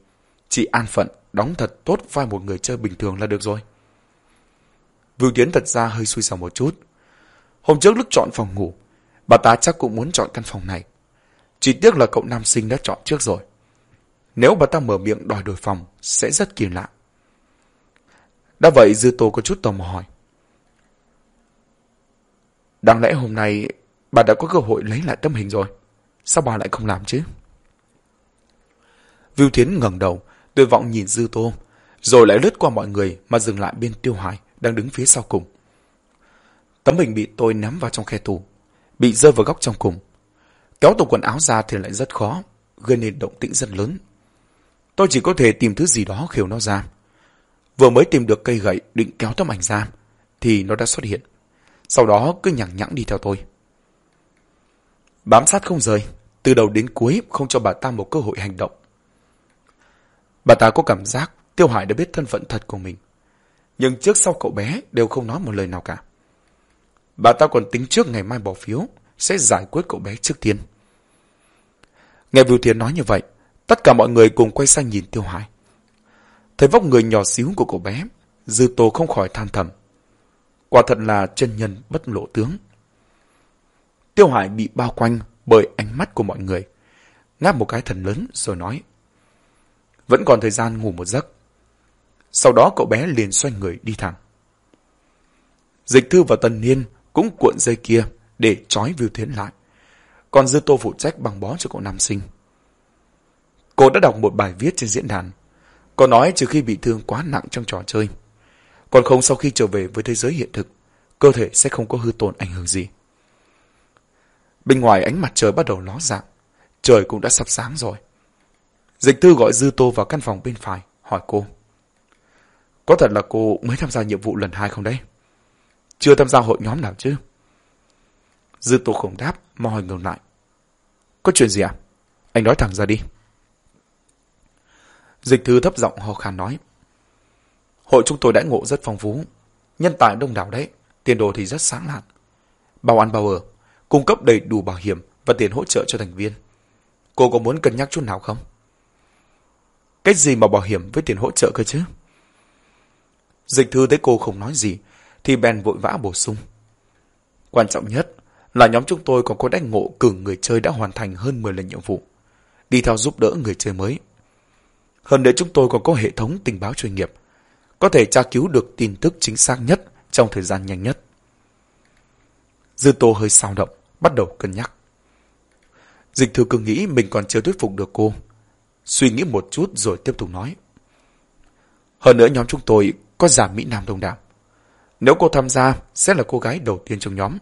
Chỉ an phận, đóng thật tốt vai một người chơi bình thường là được rồi. Vưu Tiến thật ra hơi xui xẻo một chút. Hôm trước lúc chọn phòng ngủ, bà ta chắc cũng muốn chọn căn phòng này. Chỉ tiếc là cậu nam sinh đã chọn trước rồi. Nếu bà ta mở miệng đòi đổi phòng, sẽ rất kỳ lạ. Đã vậy Dư Tô có chút tò mò hỏi. Đáng lẽ hôm nay bà đã có cơ hội lấy lại tấm hình rồi. Sao bà lại không làm chứ? Viu Thiến ngẩng đầu, tuyệt vọng nhìn Dư Tô, rồi lại lướt qua mọi người mà dừng lại bên Tiêu Hải đang đứng phía sau cùng. Tấm hình bị tôi ném vào trong khe tủ, bị rơi vào góc trong cùng. Kéo tủ quần áo ra thì lại rất khó, gây nên động tĩnh rất lớn. Tôi chỉ có thể tìm thứ gì đó khều nó ra. Vừa mới tìm được cây gậy định kéo tấm ảnh ra, thì nó đã xuất hiện. Sau đó cứ nhẳng nhẵng đi theo tôi. Bám sát không rời, từ đầu đến cuối không cho bà ta một cơ hội hành động. Bà ta có cảm giác Tiêu Hải đã biết thân phận thật của mình. Nhưng trước sau cậu bé đều không nói một lời nào cả. Bà ta còn tính trước ngày mai bỏ phiếu sẽ giải quyết cậu bé trước tiên. Nghe Vưu Thiến nói như vậy, tất cả mọi người cùng quay sang nhìn Tiêu Hải. Thấy vóc người nhỏ xíu của cậu bé, Dư Tô không khỏi than thầm. Quả thật là chân nhân bất lộ tướng. Tiêu Hải bị bao quanh bởi ánh mắt của mọi người. Ngáp một cái thần lớn rồi nói. Vẫn còn thời gian ngủ một giấc. Sau đó cậu bé liền xoay người đi thẳng. Dịch thư và tần niên cũng cuộn dây kia để trói Viu Thiến lại. Còn Dư Tô phụ trách bằng bó cho cậu nam sinh. Cô đã đọc một bài viết trên diễn đàn. cô nói trừ khi bị thương quá nặng trong trò chơi. Còn không sau khi trở về với thế giới hiện thực, cơ thể sẽ không có hư tổn ảnh hưởng gì. Bên ngoài ánh mặt trời bắt đầu ló dạng. Trời cũng đã sắp sáng rồi. Dịch thư gọi Dư Tô vào căn phòng bên phải, hỏi cô. Có thật là cô mới tham gia nhiệm vụ lần hai không đấy? Chưa tham gia hội nhóm nào chứ? Dư Tô không đáp, mà hỏi ngược lại. Có chuyện gì à? Anh nói thẳng ra đi. Dịch thư thấp giọng ho khan nói. Hội chúng tôi đãi ngộ rất phong phú. Nhân tài đông đảo đấy. Tiền đồ thì rất sáng lạn. Bao ăn bao ở. Cung cấp đầy đủ bảo hiểm và tiền hỗ trợ cho thành viên. Cô có muốn cân nhắc chút nào không? Cái gì mà bảo hiểm với tiền hỗ trợ cơ chứ? Dịch thư thấy cô không nói gì, thì bèn vội vã bổ sung. Quan trọng nhất là nhóm chúng tôi còn có đánh ngộ cử người chơi đã hoàn thành hơn 10 lần nhiệm vụ, đi theo giúp đỡ người chơi mới. Hơn nữa chúng tôi còn có hệ thống tình báo chuyên nghiệp, có thể tra cứu được tin tức chính xác nhất trong thời gian nhanh nhất. Dư Tô hơi sao động, bắt đầu cân nhắc. Dịch thư cứ nghĩ mình còn chưa thuyết phục được cô. Suy nghĩ một chút rồi tiếp tục nói. Hơn nữa nhóm chúng tôi có giả Mỹ Nam đông đảo. Nếu cô tham gia, sẽ là cô gái đầu tiên trong nhóm.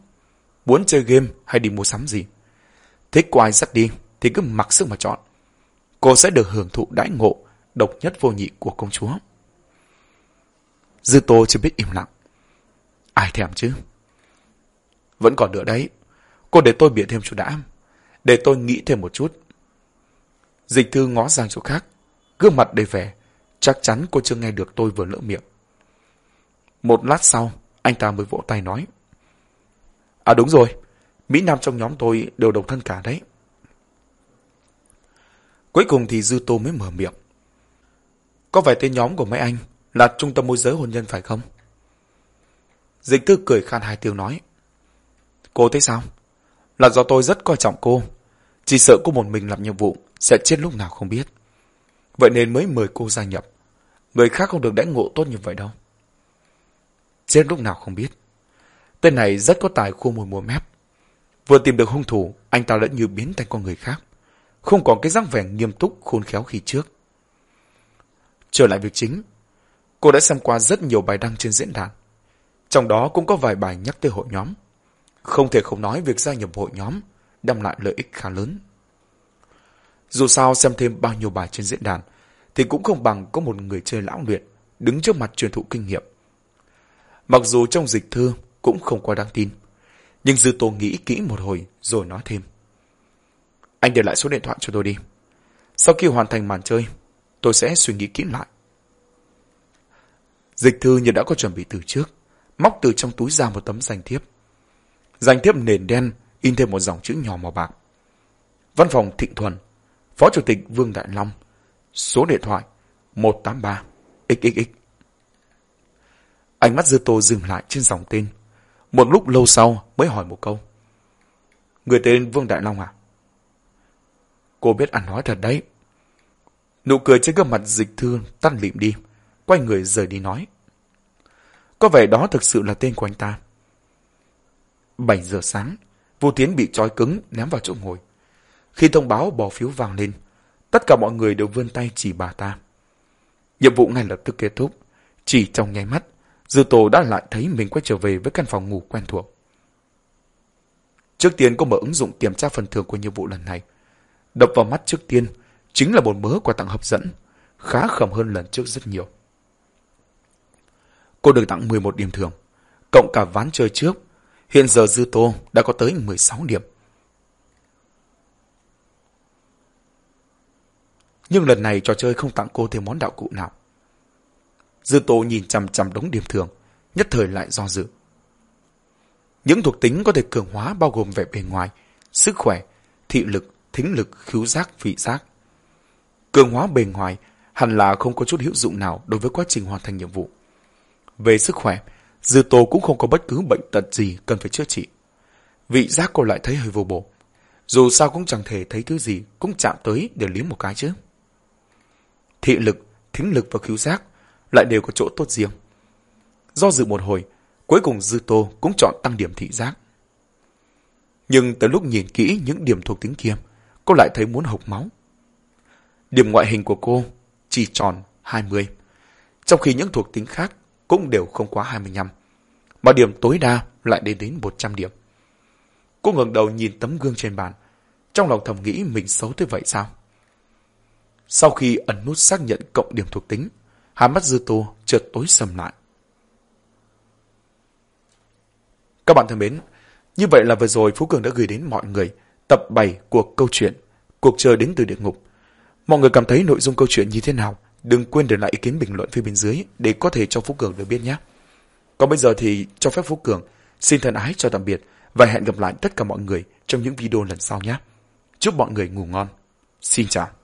Muốn chơi game hay đi mua sắm gì. Thích của ai dắt đi, thì cứ mặc sức mà chọn. Cô sẽ được hưởng thụ đãi ngộ, độc nhất vô nhị của công chúa. Dư Tô chưa biết im lặng. Ai thèm chứ? Vẫn còn nữa đấy. Cô để tôi bịa thêm chút đã. Để tôi nghĩ thêm một chút. Dịch thư ngó sang chỗ khác. Gương mặt đầy vẻ. Chắc chắn cô chưa nghe được tôi vừa lỡ miệng. Một lát sau, anh ta mới vỗ tay nói. À đúng rồi, Mỹ Nam trong nhóm tôi đều độc thân cả đấy. Cuối cùng thì Dư Tô mới mở miệng. Có phải tên nhóm của mấy anh là trung tâm môi giới hôn nhân phải không? Dịch thư cười khan hai tiếng nói. Cô thấy sao? Là do tôi rất coi trọng cô. Chỉ sợ cô một mình làm nhiệm vụ sẽ chết lúc nào không biết. Vậy nên mới mời cô gia nhập. Người khác không được đãi ngộ tốt như vậy đâu. Chết lúc nào không biết. Tên này rất có tài khua môi múa mép. Vừa tìm được hung thủ, anh ta đã như biến thành con người khác. Không còn cái dáng vẻ nghiêm túc khôn khéo khi trước. Trở lại việc chính, cô đã xem qua rất nhiều bài đăng trên diễn đàn. Trong đó cũng có vài bài nhắc tới hội nhóm. Không thể không nói việc gia nhập hội nhóm đem lại lợi ích khá lớn. Dù sao xem thêm bao nhiêu bài trên diễn đàn, thì cũng không bằng có một người chơi lão luyện đứng trước mặt truyền thụ kinh nghiệm. Mặc dù trong dịch thư cũng không quá đáng tin, nhưng Dư Tô nghĩ kỹ một hồi rồi nói thêm. Anh để lại số điện thoại cho tôi đi. Sau khi hoàn thành màn chơi, tôi sẽ suy nghĩ kỹ lại. Dịch thư như đã có chuẩn bị từ trước, móc từ trong túi ra một tấm danh thiếp. Danh thiếp nền đen in thêm một dòng chữ nhỏ màu bạc. Văn phòng Thịnh Thuần, Phó Chủ tịch Vương Đại Long, số điện thoại 183 XXX. Ánh mắt dư tô dừng lại trên dòng tên. Một lúc lâu sau mới hỏi một câu. Người tên Vương Đại Long à? Cô biết ăn nói thật đấy. Nụ cười trên gương mặt dịch thương tắt lịm đi, quay người rời đi nói. Có vẻ đó thực sự là tên của anh ta. 7 giờ sáng, Vô Tiến bị trói cứng ném vào chỗ ngồi. Khi thông báo bỏ phiếu vàng lên, tất cả mọi người đều vươn tay chỉ bà ta. Nhiệm vụ ngay lập tức kết thúc. Chỉ trong nháy mắt, Dư Tô đã lại thấy mình quay trở về với căn phòng ngủ quen thuộc. Trước tiên cô mở ứng dụng kiểm tra phần thưởng của nhiệm vụ lần này. Đập vào mắt trước tiên chính là một mớ quà tặng hấp dẫn, khá khẩm hơn lần trước rất nhiều. Cô được tặng 11 điểm thưởng, cộng cả ván chơi trước. Hiện giờ Dư Tô đã có tới 16 điểm. Nhưng lần này trò chơi không tặng cô thêm món đạo cụ nào. Dư Tô nhìn chằm chằm đống điểm thường, nhất thời lại do dự. Những thuộc tính có thể cường hóa bao gồm vẻ bề ngoài, sức khỏe, thị lực, thính lực, khứu giác, vị giác. Cường hóa bề ngoài hẳn là không có chút hữu dụng nào đối với quá trình hoàn thành nhiệm vụ. Về sức khỏe, Dư Tô cũng không có bất cứ bệnh tật gì cần phải chữa trị. Vị giác cô lại thấy hơi vô bổ. Dù sao cũng chẳng thể thấy thứ gì cũng chạm tới để liếm một cái chứ. Thị lực, thính lực và khứu giác lại đều có chỗ tốt riêng. Do dự một hồi, cuối cùng Dư Tô cũng chọn tăng điểm thị giác. Nhưng tới lúc nhìn kỹ những điểm thuộc tính kia, cô lại thấy muốn hộc máu. Điểm ngoại hình của cô chỉ tròn 20, trong khi những thuộc tính khác cũng đều không quá 25, mà điểm tối đa lại đến đến 100 điểm. Cô ngẩng đầu nhìn tấm gương trên bàn, trong lòng thầm nghĩ mình xấu thế vậy sao? Sau khi ấn nút xác nhận cộng điểm thuộc tính, hai mắt dư tô chợt tối sầm lại. Các bạn thân mến, như vậy là vừa rồi Phú Cường đã gửi đến mọi người tập 7 của câu chuyện Cuộc chơi đến từ địa ngục. Mọi người cảm thấy nội dung câu chuyện như thế nào? Đừng quên để lại ý kiến bình luận phía bên dưới để có thể cho Phú Cường được biết nhé. Còn bây giờ thì cho phép Phú Cường xin thân ái chào tạm biệt và hẹn gặp lại tất cả mọi người trong những video lần sau nhé. Chúc mọi người ngủ ngon. Xin chào.